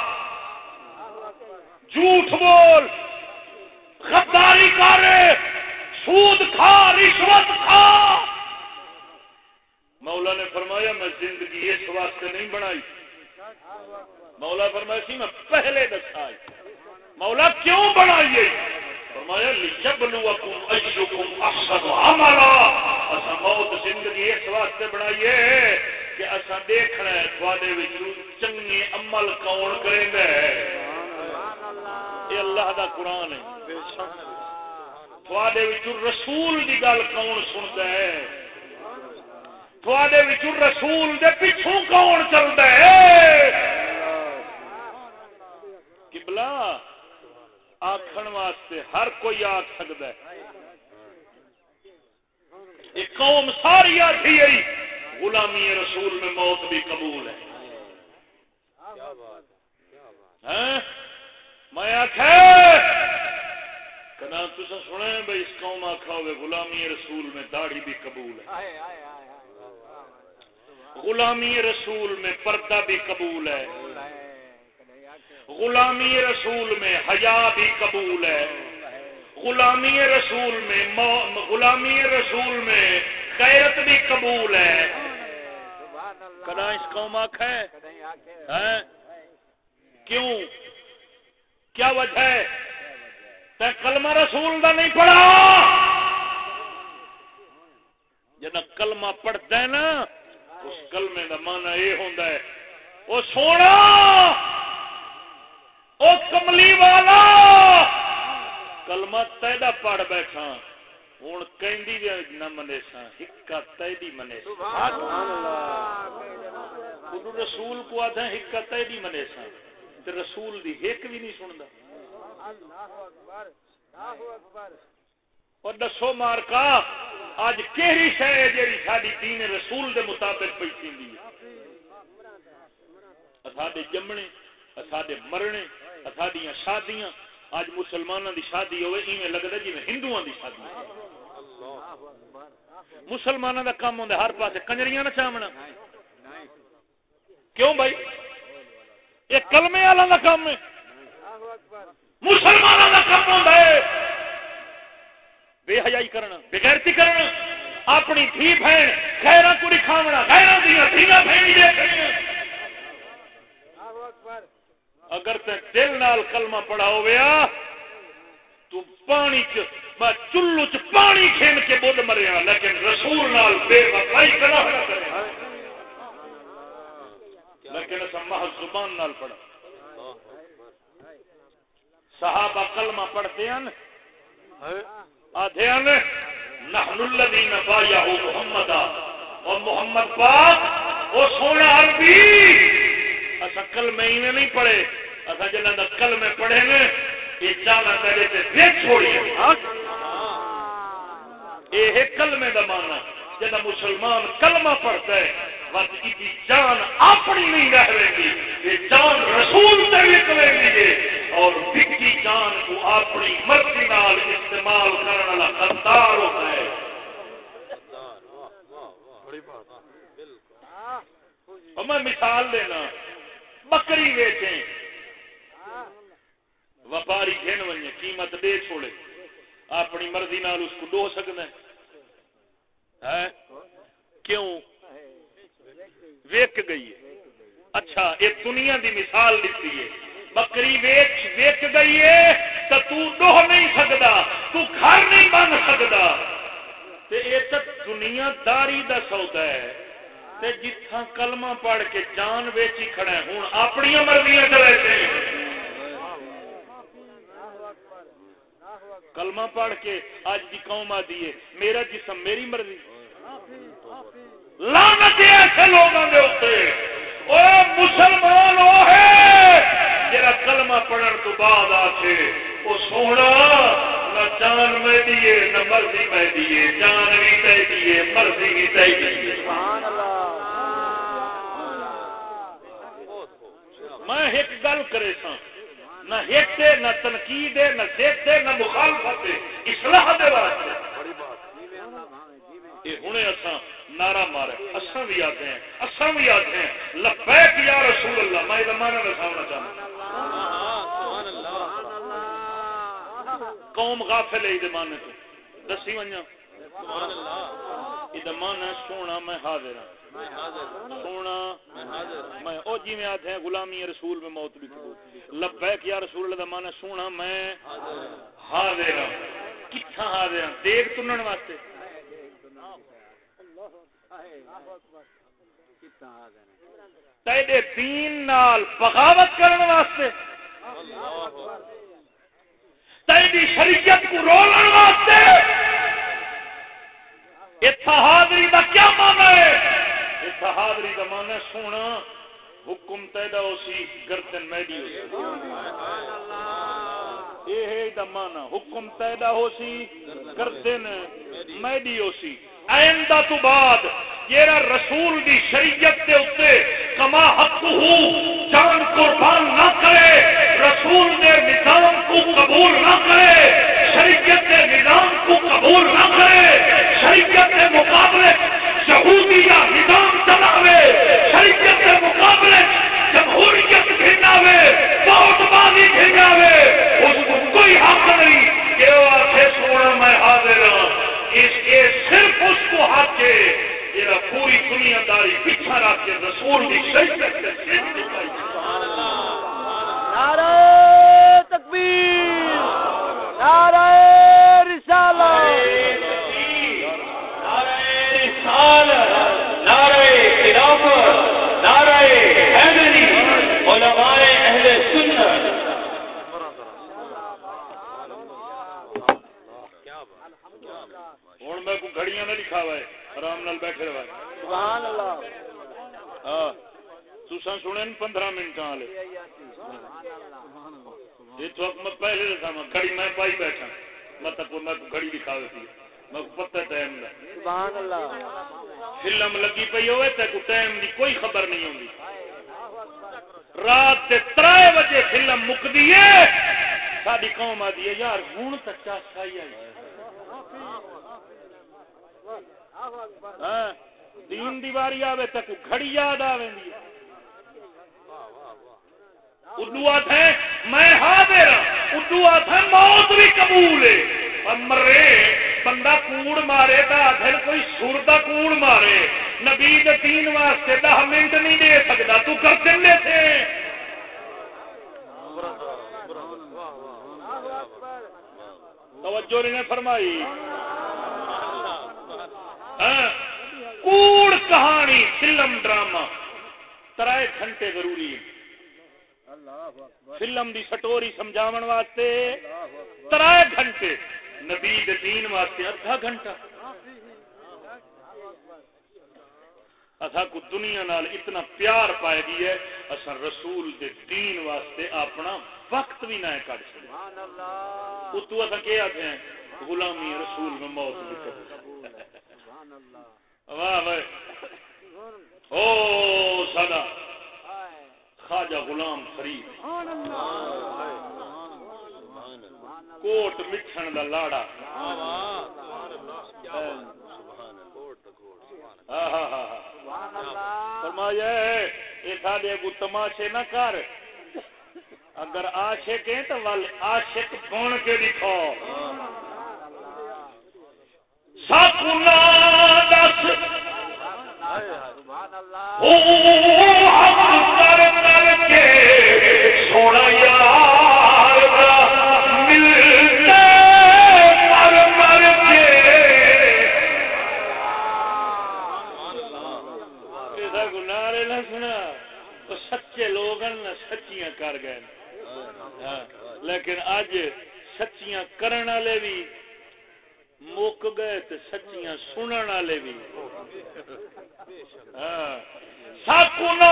جھوٹ بول، غداری کر، سود کھا، رشوت کھا۔ مولا نے فرمایا، میں زندگی اس واسطے نہیں بنائی۔ مولا فرمایا، سی میں پہلے دسا مولا کیوں بنائیے فرمایا لجبلوکم ایشکم احسن عملا۔ زندگی اس واسطے بنائیے کہ اصا دیکھنا ہے تھوڑے چنگے عمل کون کرے گا یہ اللہ دا قرآن ہے۔ تھوڑے رسول دی گل کون سنتا ہے؟ تھوڑے رسول دے پچھوں کون چلتا ہے؟ کبلا آخر واسطے ہر کوئی آخ سکتا ہے۔ قوم ساری آتی ہے غلامی رسول میں موت بھی قبول ہے۔ ہاں؟ میں آخ کنا تسا سنے بھائی اس قوم آخا ہوئے غلامی رسول میں داڑھی بھی قبول ہے۔ غلامی رسول میں پردہ بھی قبول ہے۔ غلامی رسول میں حیا بھی قبول ہے۔ غلامی رسول میں غلامی رسول میں غیرت بھی قبول ہے۔ کدا اس قوم آخ ہے؟ کیوں؟ کیا وجہ ہے؟ تے کلمہ رسول دا نہیں پڑھا۔ جنا کلمہ پڑھتا ہے نا، اس کلمے دا مانا یہ ہوتا ہے، وہ سونا! او کملی والا! کلمہ تیدا پڑھ بیٹھا۔ ہوں کہندی نہ منے سا ہکا تیدی منے سا رسول کو آدھا ہکا تیدی منے سا تے رسول دی ہک بھی نہیں سندا۔ اور دسو مارکا اج کہڑی شہ ہے جیڑی ساری دین رسول دے مطابق پی تھی ساڈے جمنے ساڈے مرنے ساڈیاں شادیاں اج مسلمانوں دی شادی ہوئے، ایویں لگتا جی ہندو دی شادی مسلمانوں دا کام ہوں ہر پاسے کنجریاں نچاونا کیوں بھائی؟ یہ کلمے والا کا کام ہے۔ مسلمانوں کا کام ہوتا ہے۔ بے حیائی کرنا بغیرتی کرنا۔ اپنی دھی بہن خیرا کو دکھاونا خیرا دیا دھیاں بہن اگر تے دل نال کلمہ پڑا ہویا تو پانی چ، میں چلو چ پانی کھین کے بدھ مریا، لیکن رسول نال بے وفائی کرا لیکن اسا محض زبان نال پڑھا۔ صحابہ کلمہ پڑھتے ہیں۔ آدھے ہیں، نحن الذین بایعوا محمد اور محمد پاک وہ سونا عربی۔ کلمہ ہی میں نہیں پڑھے اسا جنہاں دا کلمہ پڑھے نے یہ چاہنا پہلے تے دیکھ چھوڑیے یہ ہے کلمے دا معنی جنہ مسلمان کلمہ پڑھتا ہے بس کی جان اپنی نہیں رہ رہی یہ جان رسول سے نکلے گی اور بکی جان کو اپنی مرضی نال استعمال کرنے والا غدار ہوتا ہے میں مثال دینا بکری ویچیں۔ وپاری گھن ونجے قیمت دے چھوڑے۔ اپنی مرضی نال اس کو دو سکتے ہیں کیوں؟ ویک گئی ہے۔ اچھا یہ دنیا دی مثال دیتی ہے۔ بکری ویچ، ویک گئی ہے، تو تو ڈوہ نہیں سکتا تو گھر نہیں بن سکتا تے یہ تو دنیا داری دا سودا ہے۔ تے جتھا کلمہ پڑھ کے جان ویچی کھڑا ہے ہوں اپنی مرضیاں چلے کلمہ پڑھ کے آج بھی قوم آ دیے میرا جسم میری مرضی۔ لانت ایسے لوگوں کے اتنے وہ مسلمان وہ ہے جا کلمہ پڑھن تو بعد آ کے وہ سونا۔ جان میں دیے نہ مرضی میں دیے جان بھی تے دیے مرضی بھی تے دیے میں ایک گل کرے سا نہ ایک نہ تنقید نہ دیکھتے نہ مخالفت اصلاح دے واسطے۔ یہ ہنے اساں نعرہ مارے، اساں بھی آتے ہیں، اساں بھی آتے ہیں۔ لبیک یا رسول اللہ، میں زمانہ دکھانا چاہتا قوم غافل ہے زمانے تو۔ دسی ونجا یہ مانا سونا میں حاضر ہوں سونا میں، او جی میں آتے ہیں غلامی رسول میں موت بھی قبول لبیک یا رسول اللہ مانا سونا میں حاضر ہوں کتنا حاضر ہوں دیکھ تنن واسطے۔ تیرے دین نال بغاوت کرنے واسطے۔ اللہ اکبر تیری شریعت کو رولن واسطے۔ اتحادری دا کیا مانا ہے؟ اتحادری دا مانا سونا۔ حکم تیدا ہو سی، گردن میڈی ہو یہ دا مانا حکم تیدا ہو سی، گردن میڈی ہو سی۔ آئندہ تو بعد جیرا رسول دی شریعت دے اتے کما حق ہو، جان قربان نہ کرے رسول دے نظام کو قبول نہ کرے، شریعت دے نظام کو قبول نہ کرے، شریعت دے مقابلے یہودی یا نظام چلاوے، شریعت دے مقابلے جمہوریت گھناوے بہت بازی گھناوے اس کو کوئی حق نہیں کہ وہ آخے سونا میں حاضر ہوں اس کے صرف اس کو حق ہے جا پوری دنیا داری پیچھا رکھ کے رسول کی شریعت نعرہ تکبیر نعرہ رسالہ۔ نعرہ خلافت نعرہ حیدری علماء اہل سنت ہوں میں کو گھڑیاں نہ لکھا ہوا ہے آرام نال بیٹھے سبحان اللہ۔ ہاں۔ تسا سنے پندرہ منٹ والے۔ یہ تو میں پہلے دسا میں گھڑی میں پائی بیٹھا میں تک میں کو گھڑی لکھا ہوئی تھی میں کو پتہ ٹائم دا۔ سبحان اللہ فلم لگی پئی ہوئے تے کو ٹائم دی کوئی خبر نہیں ہوندی۔ رات کے ترائے بجے فلم مکدی ہے۔ ساری قوم آدھی ہے یار ہوں تک چاچا ہی آئی۔ ہاں، دین دیواری آوے تک گھڑی یاد دی اردو آتا ہے میں ہاں حاضر ہوں اردو آتا ہے موت بھی قبول ہے۔ اور مرے، بندہ کوڑ مارے تا آدھر کوئی سر دا کوڑ مارے۔ نبی دے دین واسطے دہ منٹ نہیں دے سکتا۔ تو کر دے تھے۔ توجہ نے فرمائی۔ ہاں۔ کوڑ کہانی فلم ڈرامہ۔ ترائے گھنٹے ضروری فلم دی سٹوری سمجھاون واسطے ترائے گھنٹے نبی دین واسطے ادھا گھنٹہ۔ اصا کو دنیا نال اتنا پیار پائے گی ہے اصا رسول دے دین واسطے اپنا وقت بھی نہ کٹ سکتے اتو اصا کیا آتے ہیں؟ غلامی رسول میں موت بھی کر واہ بھائی او خواجہ غلام فرید. کوٹ مٹھن دا لاڑا. فرمایا سارے کو تماشے نہ کر. اگر عاشق ہیں تو ول عاشق بن کے دکھاؤ سکنا دس. کر لیکن اج سچیاں کرن والے بھی مک گئے تے سچیاں سنن والے بھی ہاں سکنا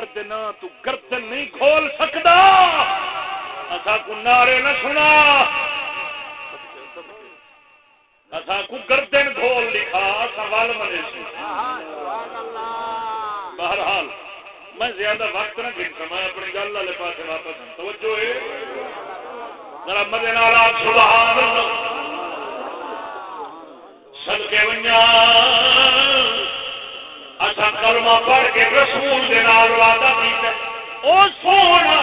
میرے پکاوڑا تو گردن نہیں کھول سکتا اصا کو نعرے نہ سنا۔ اصا کو گردن کھول لکھا سوال ملے سی۔ بہرحال، میں زیادہ وقت نہ گر سما اپنی گل والے پاس واپس توجہ ہے؟ ذرا مدے سبحان اللہ۔ سدکے ونیا اچھا کلمہ پڑھ کے رسول دے نال وعدہ کیتا او سونا،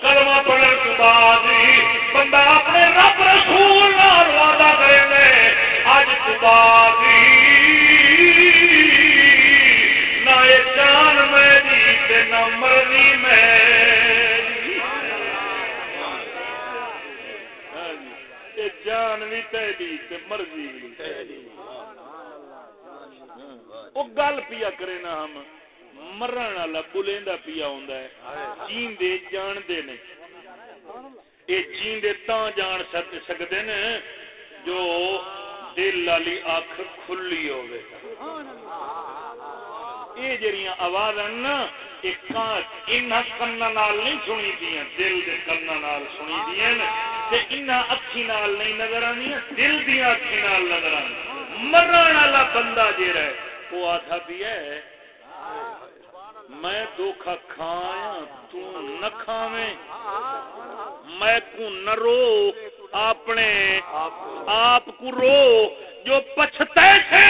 کلمہ پڑھنے کے بعد بندہ اپنے رب رسول نال وعدہ کرے نے اج تو بعد نہ جان میں دی نہ مرنی میں جان بھی تیری مرضی بھی وہ گل پیا کرے نا ہم مرن والا بلیندا پیا ہوندا ہے جیندے جاندے نے اے جیندے تا جان سکدے نے جو دل والی اکھ کھلی ہوے یہ جڑیاں آوازاں نا انہاں کناں نال نہیں سنی دیا دل کے کن سنی دیا تے ان اکھی نال نہیں نظر آنی دل دیا اکھی نال نظر آنی مرن والا بندہ جہا ہے وہ آتا بھی ہے۔ میں دھوکھا کھایا، تو نہ کھاویں۔ میں کو نہ رو اپنے آپ کو رو جو پچھتے تھے۔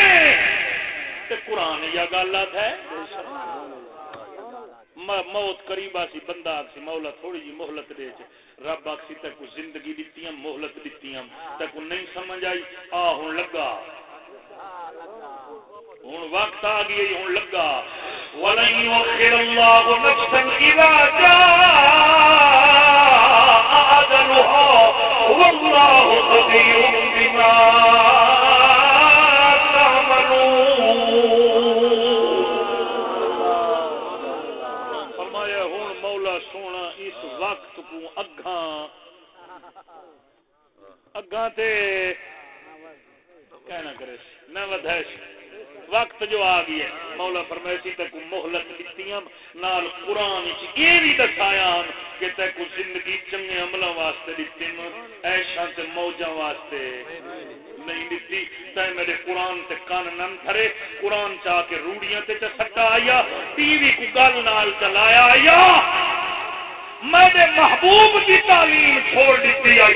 قرآن یا گل ہے۔ موت قریب آسی، بندہ آسی مولا تھوڑی جی مہلت دے چ رب آسی تک زندگی دیتی مہلت دیتی تک نہیں سمجھ آئی، آ ہوں لگا۔ ہوں وقت آ گئی ہوں لگا۔ ولن يؤخر الله نفسا اذا جاء اجلها والله خبير بما اگاں۔ تے کہنا کرے نہ ودھائش وقت جو آ گیا مولا فرمائشی تے کو مہلت دتیاں، نال قران وچ اے وی دسایا کہ تے کو زندگی چنگے عملاں واسطے دتی ایشا تے موجاں واسطے نہیں دتی۔ تے میرے قران تے کان نہ تھرے قران چا کے روڑیاں تے چا سٹا آیا، ٹی وی کو گل نال چلایا آیا۔ میں نے محبوب کی تعلیم چھوڑ دیتی آئی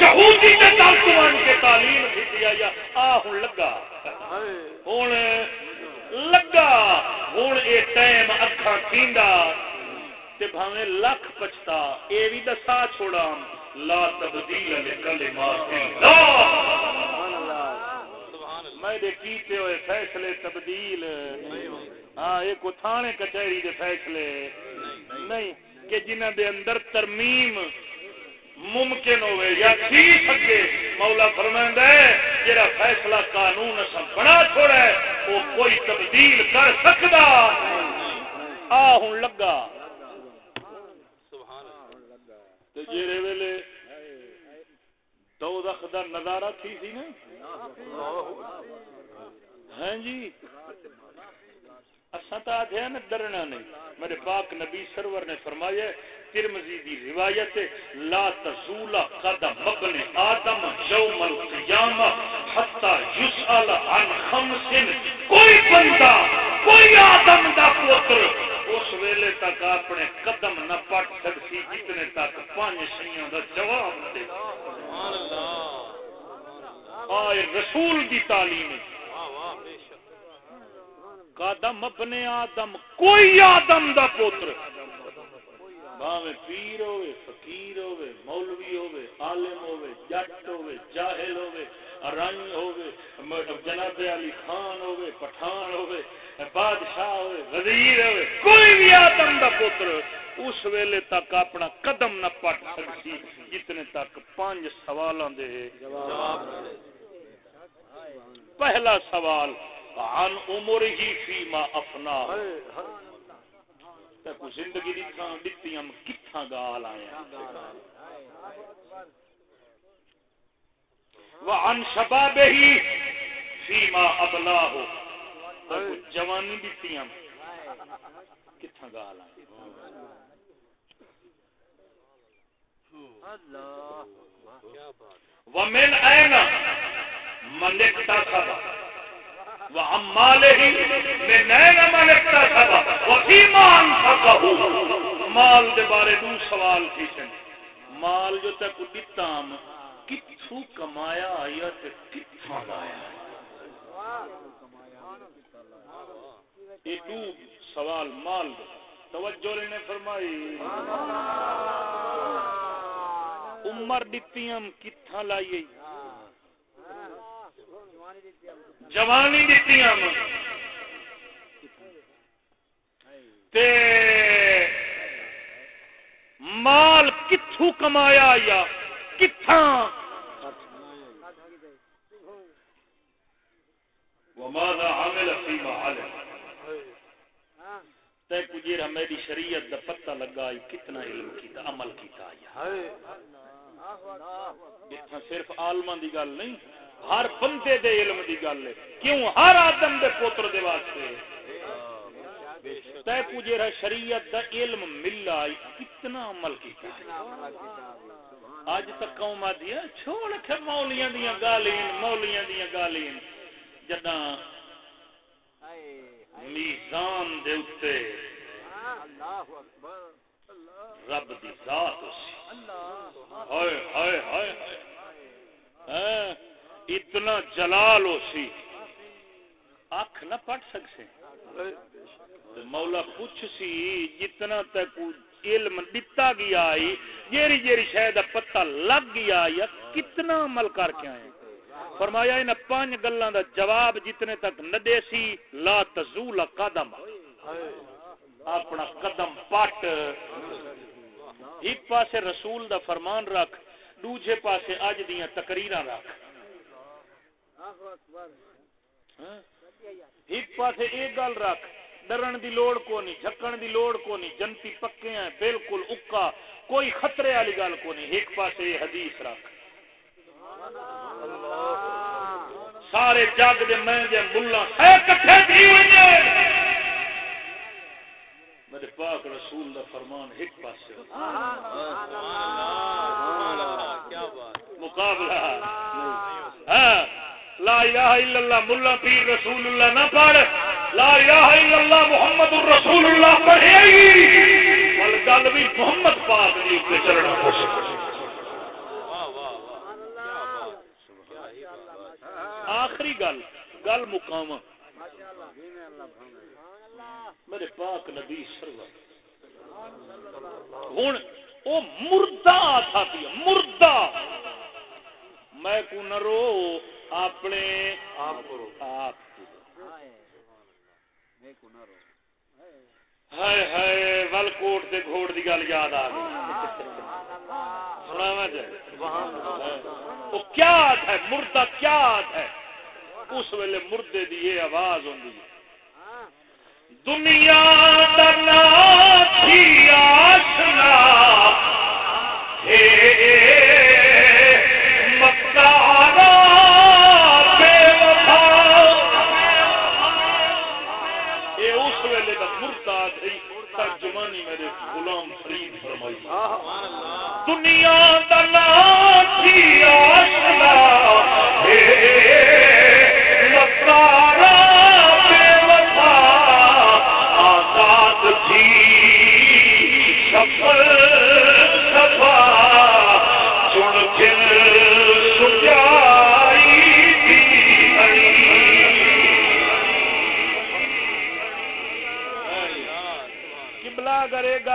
شہودی کے تالکوان کے تعلیم دیتی آئی آ ہوں لگا۔ ہوں لگا ہوں یہ ٹائم اکھا کھیندا تے بھاویں لکھ پچھتا اے بھی دسا چھوڑا لا تبدیل لکلمات میں دے کیتے ہوئے فیصلے تبدیل ہاں ایک تھانے کچہری دے فیصلے نہیں کہ جنہ دے اندر ترمیم ممکن ہوئے یا تھی سکے مولا فرمائند ہے جرا فیصلہ قانون اسا بڑا چھوڑا ہے، وہ کوئی تبدیل کر سکتا آ ہوں لگا۔ تو جیرے ویلے دو دا نظارہ تھی سی نا؟ ہاں جی۔ اساں نا ڈرنا نہیں میرے پاک نبی سرور نے فرمایا ترمذی دی روایت لا تزول قدم ابن آدم یوم القیامہ حتی یسأل عن خمس. کوئی بندہ، کوئی آدم دا پوتر اس ویلے تک اپنے قدم نہ پٹ سکتی جتنے تک پانچ شیاں دا جواب دے۔ سبحان اللہ آئے رسول دی تعلیم۔ قدم اپنے آدم، کوئی آدم دا پوتر باوے پیر ہوئے، فقیر ہوئے، مولوی ہوئے، عالم ہوئے، جٹ ہوئے، جاہل ہوئے رنگ ہوئے جناب علی خان ہوئے، پٹھان ہوئے، بادشاہ ہوئے، وزیر ہوئے، کوئی بھی آدم دا پوتر اس ویلے تک اپنا قدم نہ پٹ سکتی جتنے تک پانچ سوالاں دے جواب پہلا سوال، عن عمر ہی فیما افنا کو زندگی دی تھاں دتی ہم کتھاں گال آیا وعن شباب ہی فیما ابلاہ جوانی دتی ہم کتنا گال ومن این من اکتسب وعماله من من مال دے بارے دو سوال کی مال جو تک دتام کمایا یا تے کتھا لایا؟ یہ دو سوال مال دے۔ توجہ نے فرمائی۔ عمر دتیاں کتھا لائی جوانی دتیاں تے مال کتھو کمایا یا کتھا وماذا عمل فيما علم تے کجیر شریعت دا پتہ لگا کتنا علم کیتا عمل کیتا صرف عالماں دی گل نہیں ہر بندے دے علم دی گل ہے۔ کیوں؟ ہر آدم دے پوتر دے واسطے۔ تے کجیر شریعت دا علم ملا۔ کتنا عمل کیتا اج تک قوم آدی چھوڑ کے مولیاں دیاں گالین مولیاں دیاں گالین جداں میزان دے اتے رب دی ذات اسی ہائے ہائے ہائے ہائے۔ ہاں۔ اتنا جلال ہو سی اکھ نہ پڑھ سکتے مولا پوچھ سی، جتنا تک علم دتا گیا آئی جیری جیری شاید پتہ لگ گیا یا کتنا عمل کر کے آئے۔ فرمایا ان پانچ گلاں دا جواب جتنے تک نہ دے سی، لا تزول قدم۔ اپنا قدم پٹ۔ ایک پاسے رسول دا فرمان رکھ دوجے پاسے اج دیاں تقریراں رکھ۔ ایک پاسے ایک گل رکھ ڈرن دی لوڑ کو نہیں جھکن دی لوڑ کو نہیں جنتی پکے ہیں بالکل اکا کوئی خطرے والی گل کو نہیں ایک پاسے حدیث رکھ۔ سارے جگ دے میں جے ملا کٹھے تھی میرے پاک رسول دا فرمان ایک پاس مقابلہ۔ ہاں۔ لا الہ الا اللہ ملا پیر رسول اللہ نہ پڑھ۔ لا الہ الا اللہ، محمد الرسول اللہ پڑھے گی۔ گل بھی محمد پاک جی کے چرنا ہو آخری گل گل مقام۔ میرے پاک نبی سرور۔ ہوں وہ مردہ آتا تھا مردہ۔ میں کو نہ رو۔ اپنے آپ ہائے ہائے ول کوٹ کے گھوڑ کی گل یاد آ گئی۔ وہ کیا ہے؟ مردہ کیا ہے؟ اس ویلے مردے دی یہ آواز ہوندی دنیا دنا تھی آسنا ترجمانی میرے غلام فرید فرمائی۔ دنیا دنا تھی آسنا اگر یہ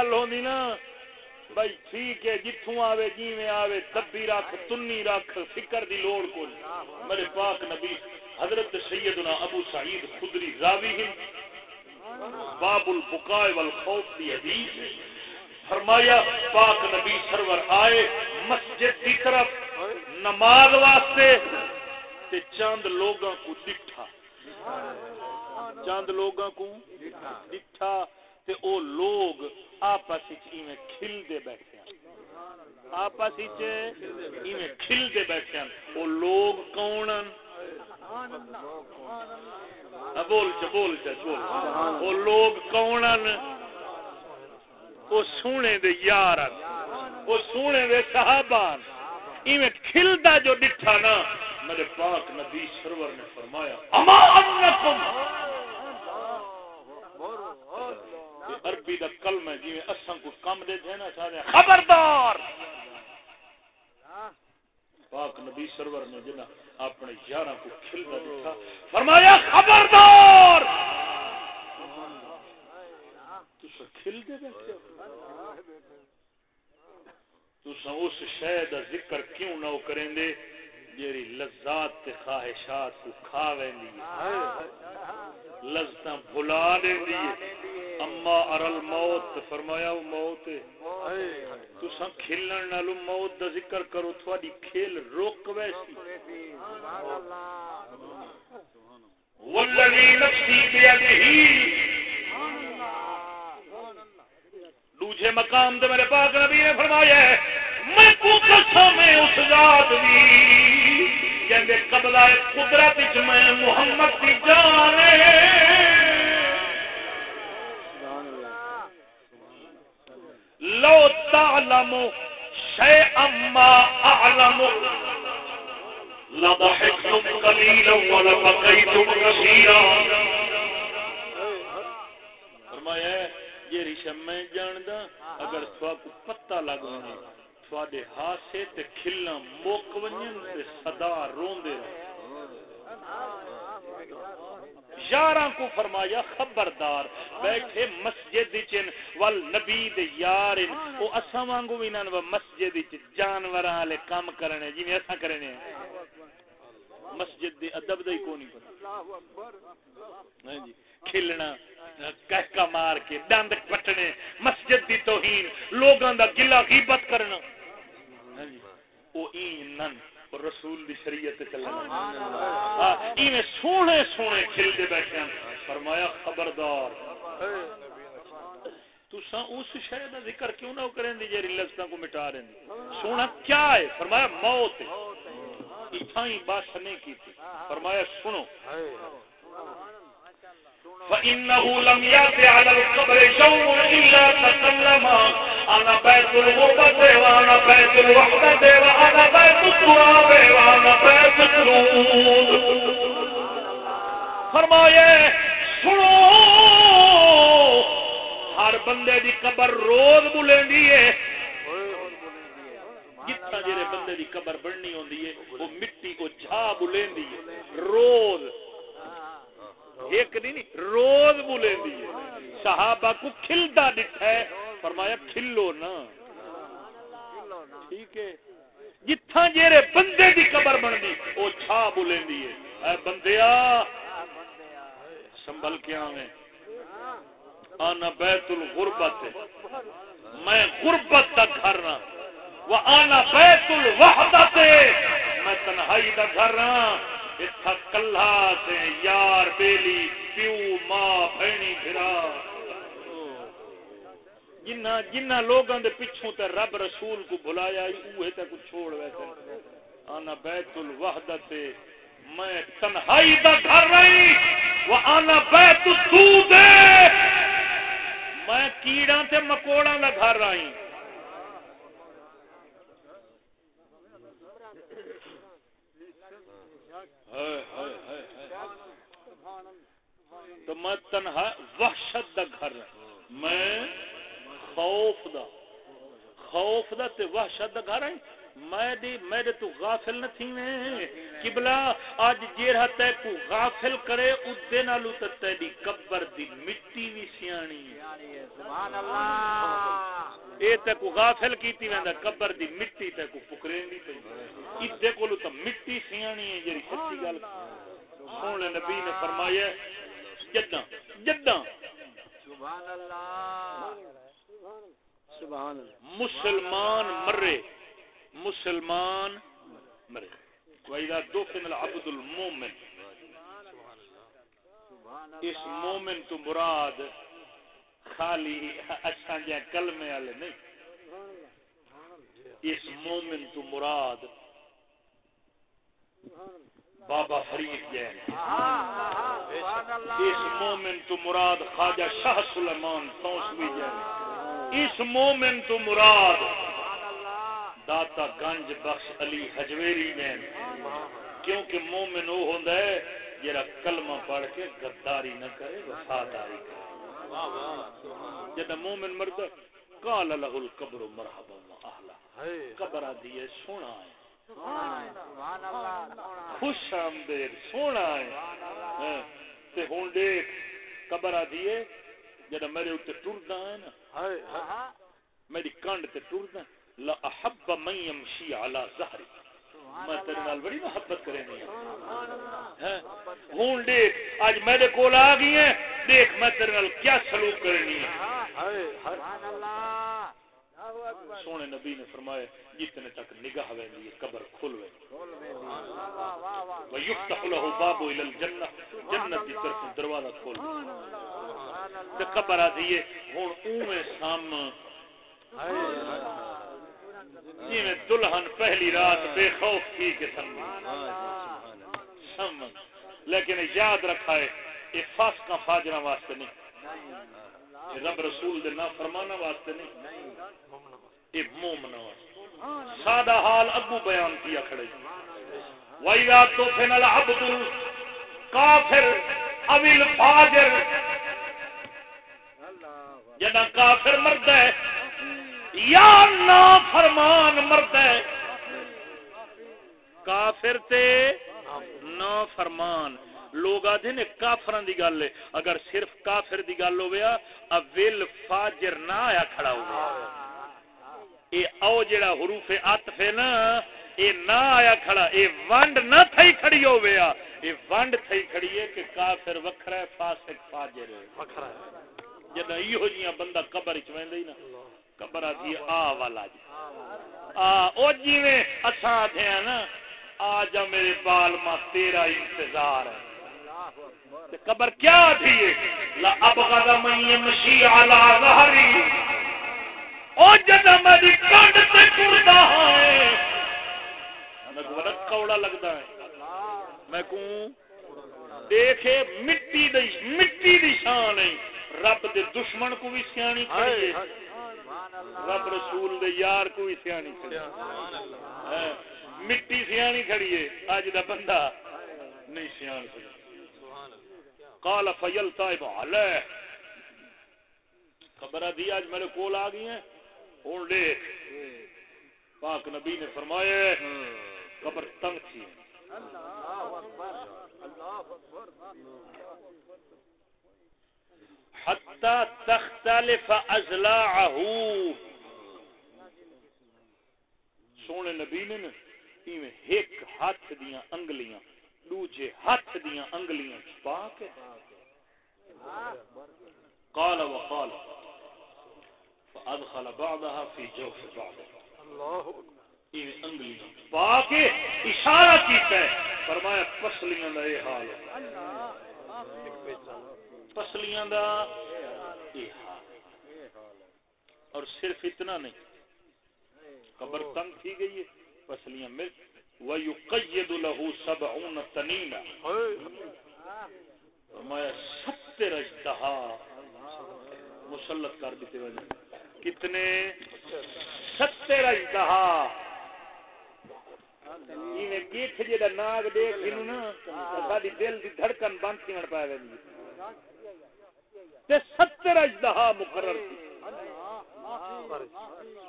گل ہونی نا، بھائی ٹھیک ہے جتوں آوے، جیویں آوے، دبی رکھ، تنی رکھ، فکر دی لوڑ کو میرے پاک نبی، حضرت سیدنا ابو سعید خدری راوی ہیں۔ باب البقاء والخوف دی حدیث۔ فرمایا، پاک نبی سرور آئے مسجد کی طرف، نماز واسطے، تے چند لوگاں کو دکھا چند لوگاں کو دکھا تے او لوگ آپس میں کھل دے بیٹھے ہیں۔ آپس میں کھل دے بیٹھے ہیں۔ او لوگ کون بول چ بول چ بول۔ او لوگ کون وہ سونے دے یار وہ سونے دے صحابان ایویں کھلدا جو ڈٹھا نا، میرے پاک نبی سرور نے فرمایا، اما انکم عربی دا کلمہ ہے جی اساں کو کم دے تھے نا سارے۔ خبردار! پاک نبی سرور نے جنا اپنے یاراں کو کھلدا دکھا فرمایا، خبردار! تو کھل دے بیٹھے تو اس شے دا ذکر کیوں نہ کریں دے؟ جیری لذات تے خواہشات کو کھا ویندی لذتاں بھلا دیندی اما ارل موت فرمایا وہ موت ہے۔ تساں کھیلن نالو موت دا ذکر کرو، تھوڑی کھیل روک ویسی۔ والذی نفسی بیدہی۔ دوجھے مقام دے میرے پاک نبی نے فرمایا ہے میں کو قسم اس ذات دی۔ قبلہ قدرت میں محمد جان لو تعلم ما اعلم لضحكتم قليلا ولبقيتم كثيرا۔ فرمایا یہ رشم میں جاندا، اگر تھوا پتہ لگ ونے تھوڑے ہاسے تے کھلنا موک ونجن تے صدا روندے رہے۔ یاراں کو فرمایا، خبردار، بیٹھے مسجد چن ول نبی دے یار او اساں وانگو وی نن مسجد وچ جانوراں والے کام کرنے، جویں اساں کرنے۔ مسجد دے ادب دا ہی کونی پتہ نہیں جی کھلنا کہکا مار کے دند پٹنے مسجد دی توہین لوگاں دا گلا غیبت کرنا۔ جی، او این نن رسول دی شریعت چلنا۔ ہاں، ایویں سونے سونے کھل دے بیٹھے ہیں۔ فرمایا خبردار۔ تسا اس شے دا ذکر کیوں نہ کریں دی جڑی لذتاں کو مٹا رہے ہیں؟ سونا کیا ہے؟ فرمایا موت ہے۔ اتھائی بات نہیں کی تھی۔ فرمایا، سنو۔ فإنه لم يأت على القبر شوم إلا تسلم۔ أنا بيت الغربة وأنا بيت الوحدة وأنا بيت التراب وأنا بيت الخلود فرمائے سنو۔ ہر بندے دی قبر روز بلندی ہے۔ جڑے بندے دی قبر بننی ہوندی ہے وہ مٹی کو جھا بلندی ہے۔ روز۔ ایک نہیں روز بولے دی صحابہ کو کھلتا دکھا ہے۔ فرمایا کھلو نا۔ ٹھیک ہے۔ جتھا جیرے بندے دی قبر بن دی او چھا بولے دی ہے۔ اے بندیا سنبھل کے آویں۔ آنا بیت الغربت میں غربت دا گھر رہا وہ آنا بیت الوحدت میں تنہائی دا گھر ہاں، رہا کلہ سے یار بیلی، پیو، ماں بہنی پھرا جنہ جنہ لوگوں دے پچھوں تے رب رسول کو بلایا، اوہے تے کو چھوڑ ویسے آنا بیت الوحدت میں تنہائی دا گھر رہی۔ وہ آنا بیت السود، میں کیڑا تے مکوڑا دا گھر رہی۔ تو میں تنہا وحشت دا گھر میں خوف دا خوف دا تے وحشت دا گھر ہے۔ میں دی میرے تو غافل نہ تھی میں قبلہ آج جیرہ تے کو غافل کرے ادے نالو تے دی قبر دی مٹی وی سیانی۔ سبحان اللہ۔ اے تے کو غافل کیتی ویندا قبر دی مٹی تے کو پکرینی پئی۔ ادے کولو تے مٹی سیانی ہے جڑی سچی گل۔ سونے نبی نے فرمایا جداں جداں۔ سبحان اللہ۔ سبحان اللہ۔ مسلمان مرے۔ مسلمان مرے۔ وَإِذَا دُفِنَ الْعَبْدُ الْمُؤْمِنِ۔ اس مومن تو مراد خالی اچھا جا کلمے والے نہیں۔ اس مومن تو مراد بابا فرید جین۔ اس مومن تو مراد خواجہ شاہ سلیمان توسوی جین۔ اس مومن تو مراد داتا گنج بخش علی حجویری نے کیونکہ مومن وہ ہوتا ہے جرا کلمہ پڑھ کے غداری نہ کرے، وفاداری کرے۔ جب مومن مرد قال له القبر مرحبا اهلا قبر دیے سونا ہے۔ سبحان اللہ خوش آمدید، سونا ہے۔ ہاں، تے ہن دیکھ، قبر دیے جڑا میرے اوتے ٹردا ہے نا۔ میری کنڈ تے ٹردا لا احب من يمشي على ظهري میں تیرے نال بڑی محبت کرے نہیں ہوں. دیکھ اج میرے کول آ گئی ہیں. دیکھ میں تیرے نال کیا سلوک کرنی ہے سونے نبی نے فرمایا جتنے تک نگاہ ویندی ہے قبر کھل وے ويفتح له باب الى الجنه جنت کی طرف دروازہ کھول تے قبر آ دیے ہن اوویں سام. جی میں دلہن پہلی رات بے خوف تھی کہ سمجھ۔ لیکن یاد رکھا ہے یہ فاس کا فاجرہ واسطے نہیں۔ رب رسول دے نہ فرمانا واسطے نہیں۔ یہ مومنا واسطے۔ سادہ حال ابو بیان کیا کھڑے۔ وَإِذَا تُفِنَ الْعَبْدُ الْكَافِرُ أَوِ الْفَاجِرُ۔ جنا کافر مرد ہے یا نا فرمان مرد ہے۔ کافر تے نا فرمان لوگ آدھے نے کافران دی گل ہے۔ اگر صرف کافر دی گل ہویا اویل فاجر نہ آیا کھڑا ہوا اے او جڑا حروف عطف ہے نا اے نہ آیا کھڑا اے ونڈ نہ تھئی کھڑی ہویا اے ونڈ تھئی کھڑی ہے کہ کافر وکھرا ہے فاسق فاجر ہے۔ وکھرا ہے۔ جد ایہو جیاں بندہ قبر وچ ویندے نا۔ قبر آتی آ والا جی۔ آ، او جویں اساں تھے نا، آ جا میرے بال ماں، تیرا انتظار ہے۔ قبر کیا تھی لا ابغض من يمشي على ظهري او جد میری کنڈ تے ٹردا ہے میں کو بڑا کوڑا لگدا ہے۔ میں کو دیکھے، مٹی دی مٹی دی شان ہے۔ رب دے دشمن کو بھی سیانی کھڑی ہے رب رسول دے یار کو بھی سیانی۔ کھڑی ہے مٹی سیانی کھڑی ہے اج دا بندہ نہیں سیان کھڑی قال فیل طائب علیہ۔ خبر دی آج میرے کول آ گئی ہیں۔ ہوں دیکھ۔ پاک نبی نے فرمایا قبر تنگ تھی۔ حتی تختلف ازلاعه سونے نبی نے ایویں ایک ہاتھ دیاں انگلیاں دوجے ہاتھ دیاں انگلیاں پا کے قال وقال فادخل بعضها في جوف بعض. الله ایویں انگلیاں پا کے اشارہ کیتا ہے فرمایا پسلیاں دا یہ حال ہے۔ پسلیاں دا اور صرف اتنا نہیں، قبر تنگ تھی گئی ہے پسلیاں مل۔ وَيُقَيِّدُ لَهُ سَبْعُونَ تَنِينَ فرمایا ستر اجتہا مسلط کر دیتے ہیں کتنے؟ ستر اجتہا یہ گیٹھ جیڑا ناگ دیکھ نا ساری دل دی دھڑکن بند تھی من پائے تے ستر اجدہا مقرر تھی۔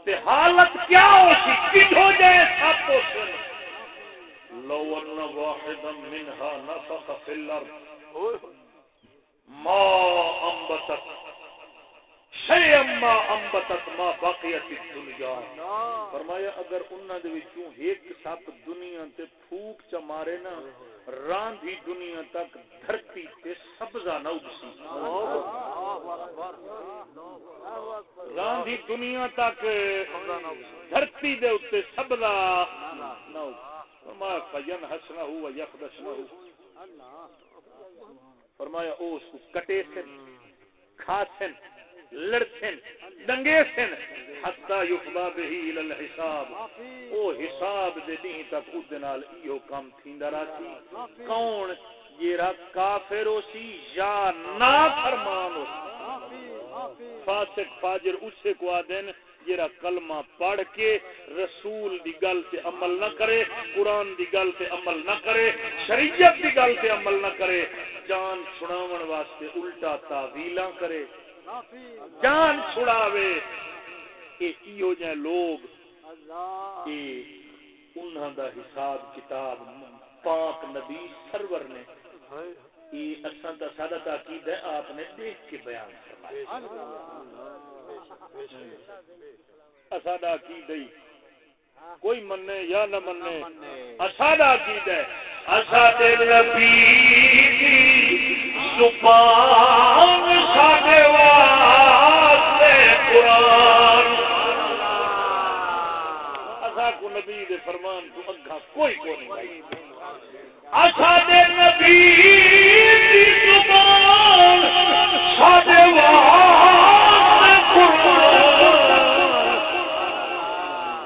تے حالت کیا ہو سی؟ کٹ ہو جائے سب کو سن۔ لو ان واحدا منها نفق في الارض۔ ما انبتت۔ شيئا ما انبتت ما بقيت الدنيا فرمایا، اگر انہاں دے وچوں ایک سپ دنیا تے پھوک چ مارے نا، راندھی دنیا تک دھرتی تے سبزہ نہ اگسی۔ راندھی دنیا تک دھرتی دے اوتے سبزہ نہ اگسی۔ فرمایا فین ہسنا ہو و یخدشنا ہو فرمایا او اس کو کٹے سن کھاسن لڑسن دنگے سن حتی یقضا بہی الالحساب او حساب دے نہیں تک خود نال ایو کام تھیندا راتی کون؟ یہ کافر ہو سی یا نا فرمان ہو فاسق فاجر اسے کو آدین جرا کلمہ پڑھ کے رسول دی گل تے عمل نہ کرے، قرآن دی گل تے عمل نہ کرے، شریعت دی گل تے عمل نہ کرے، جان چھڑاون واسطے الٹا تعویلاں کرے۔ جان چھڑاوے کہ ایو جے لوگ کہ انہاں دا حساب کتاب پاک نبی سرور نے، یہ اساں دا سادہ تاکید ہے، آپ نے دیکھ کے بیان فرمایا۔ ہاں۔ کوئی مننے یا نہ مننے اسادا کی دے نبی زبان ساڈے نبی دے فرمان تو اگا کوئی کو نہیں اسادے نبی دی زبان، ساڈے واسطے قرآن۔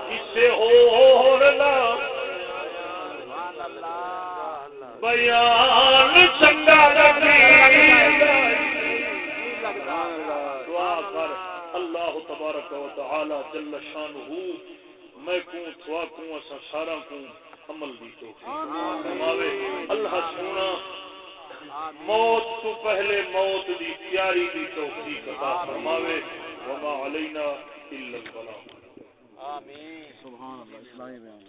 کسے اور نہ بیان چنگا دعا کر، اللہ تبارک و تعالی جل شانہ میں کو تھوا کو اسا سارا کو عمل دی تو فرماوے۔ اللہ سونا موت تو پہلے موت دی پیاری دی توفیق عطا فرماوے۔ وما علینا الا البلاغ۔ آمین۔ سبحان اللہ اسلامی بیان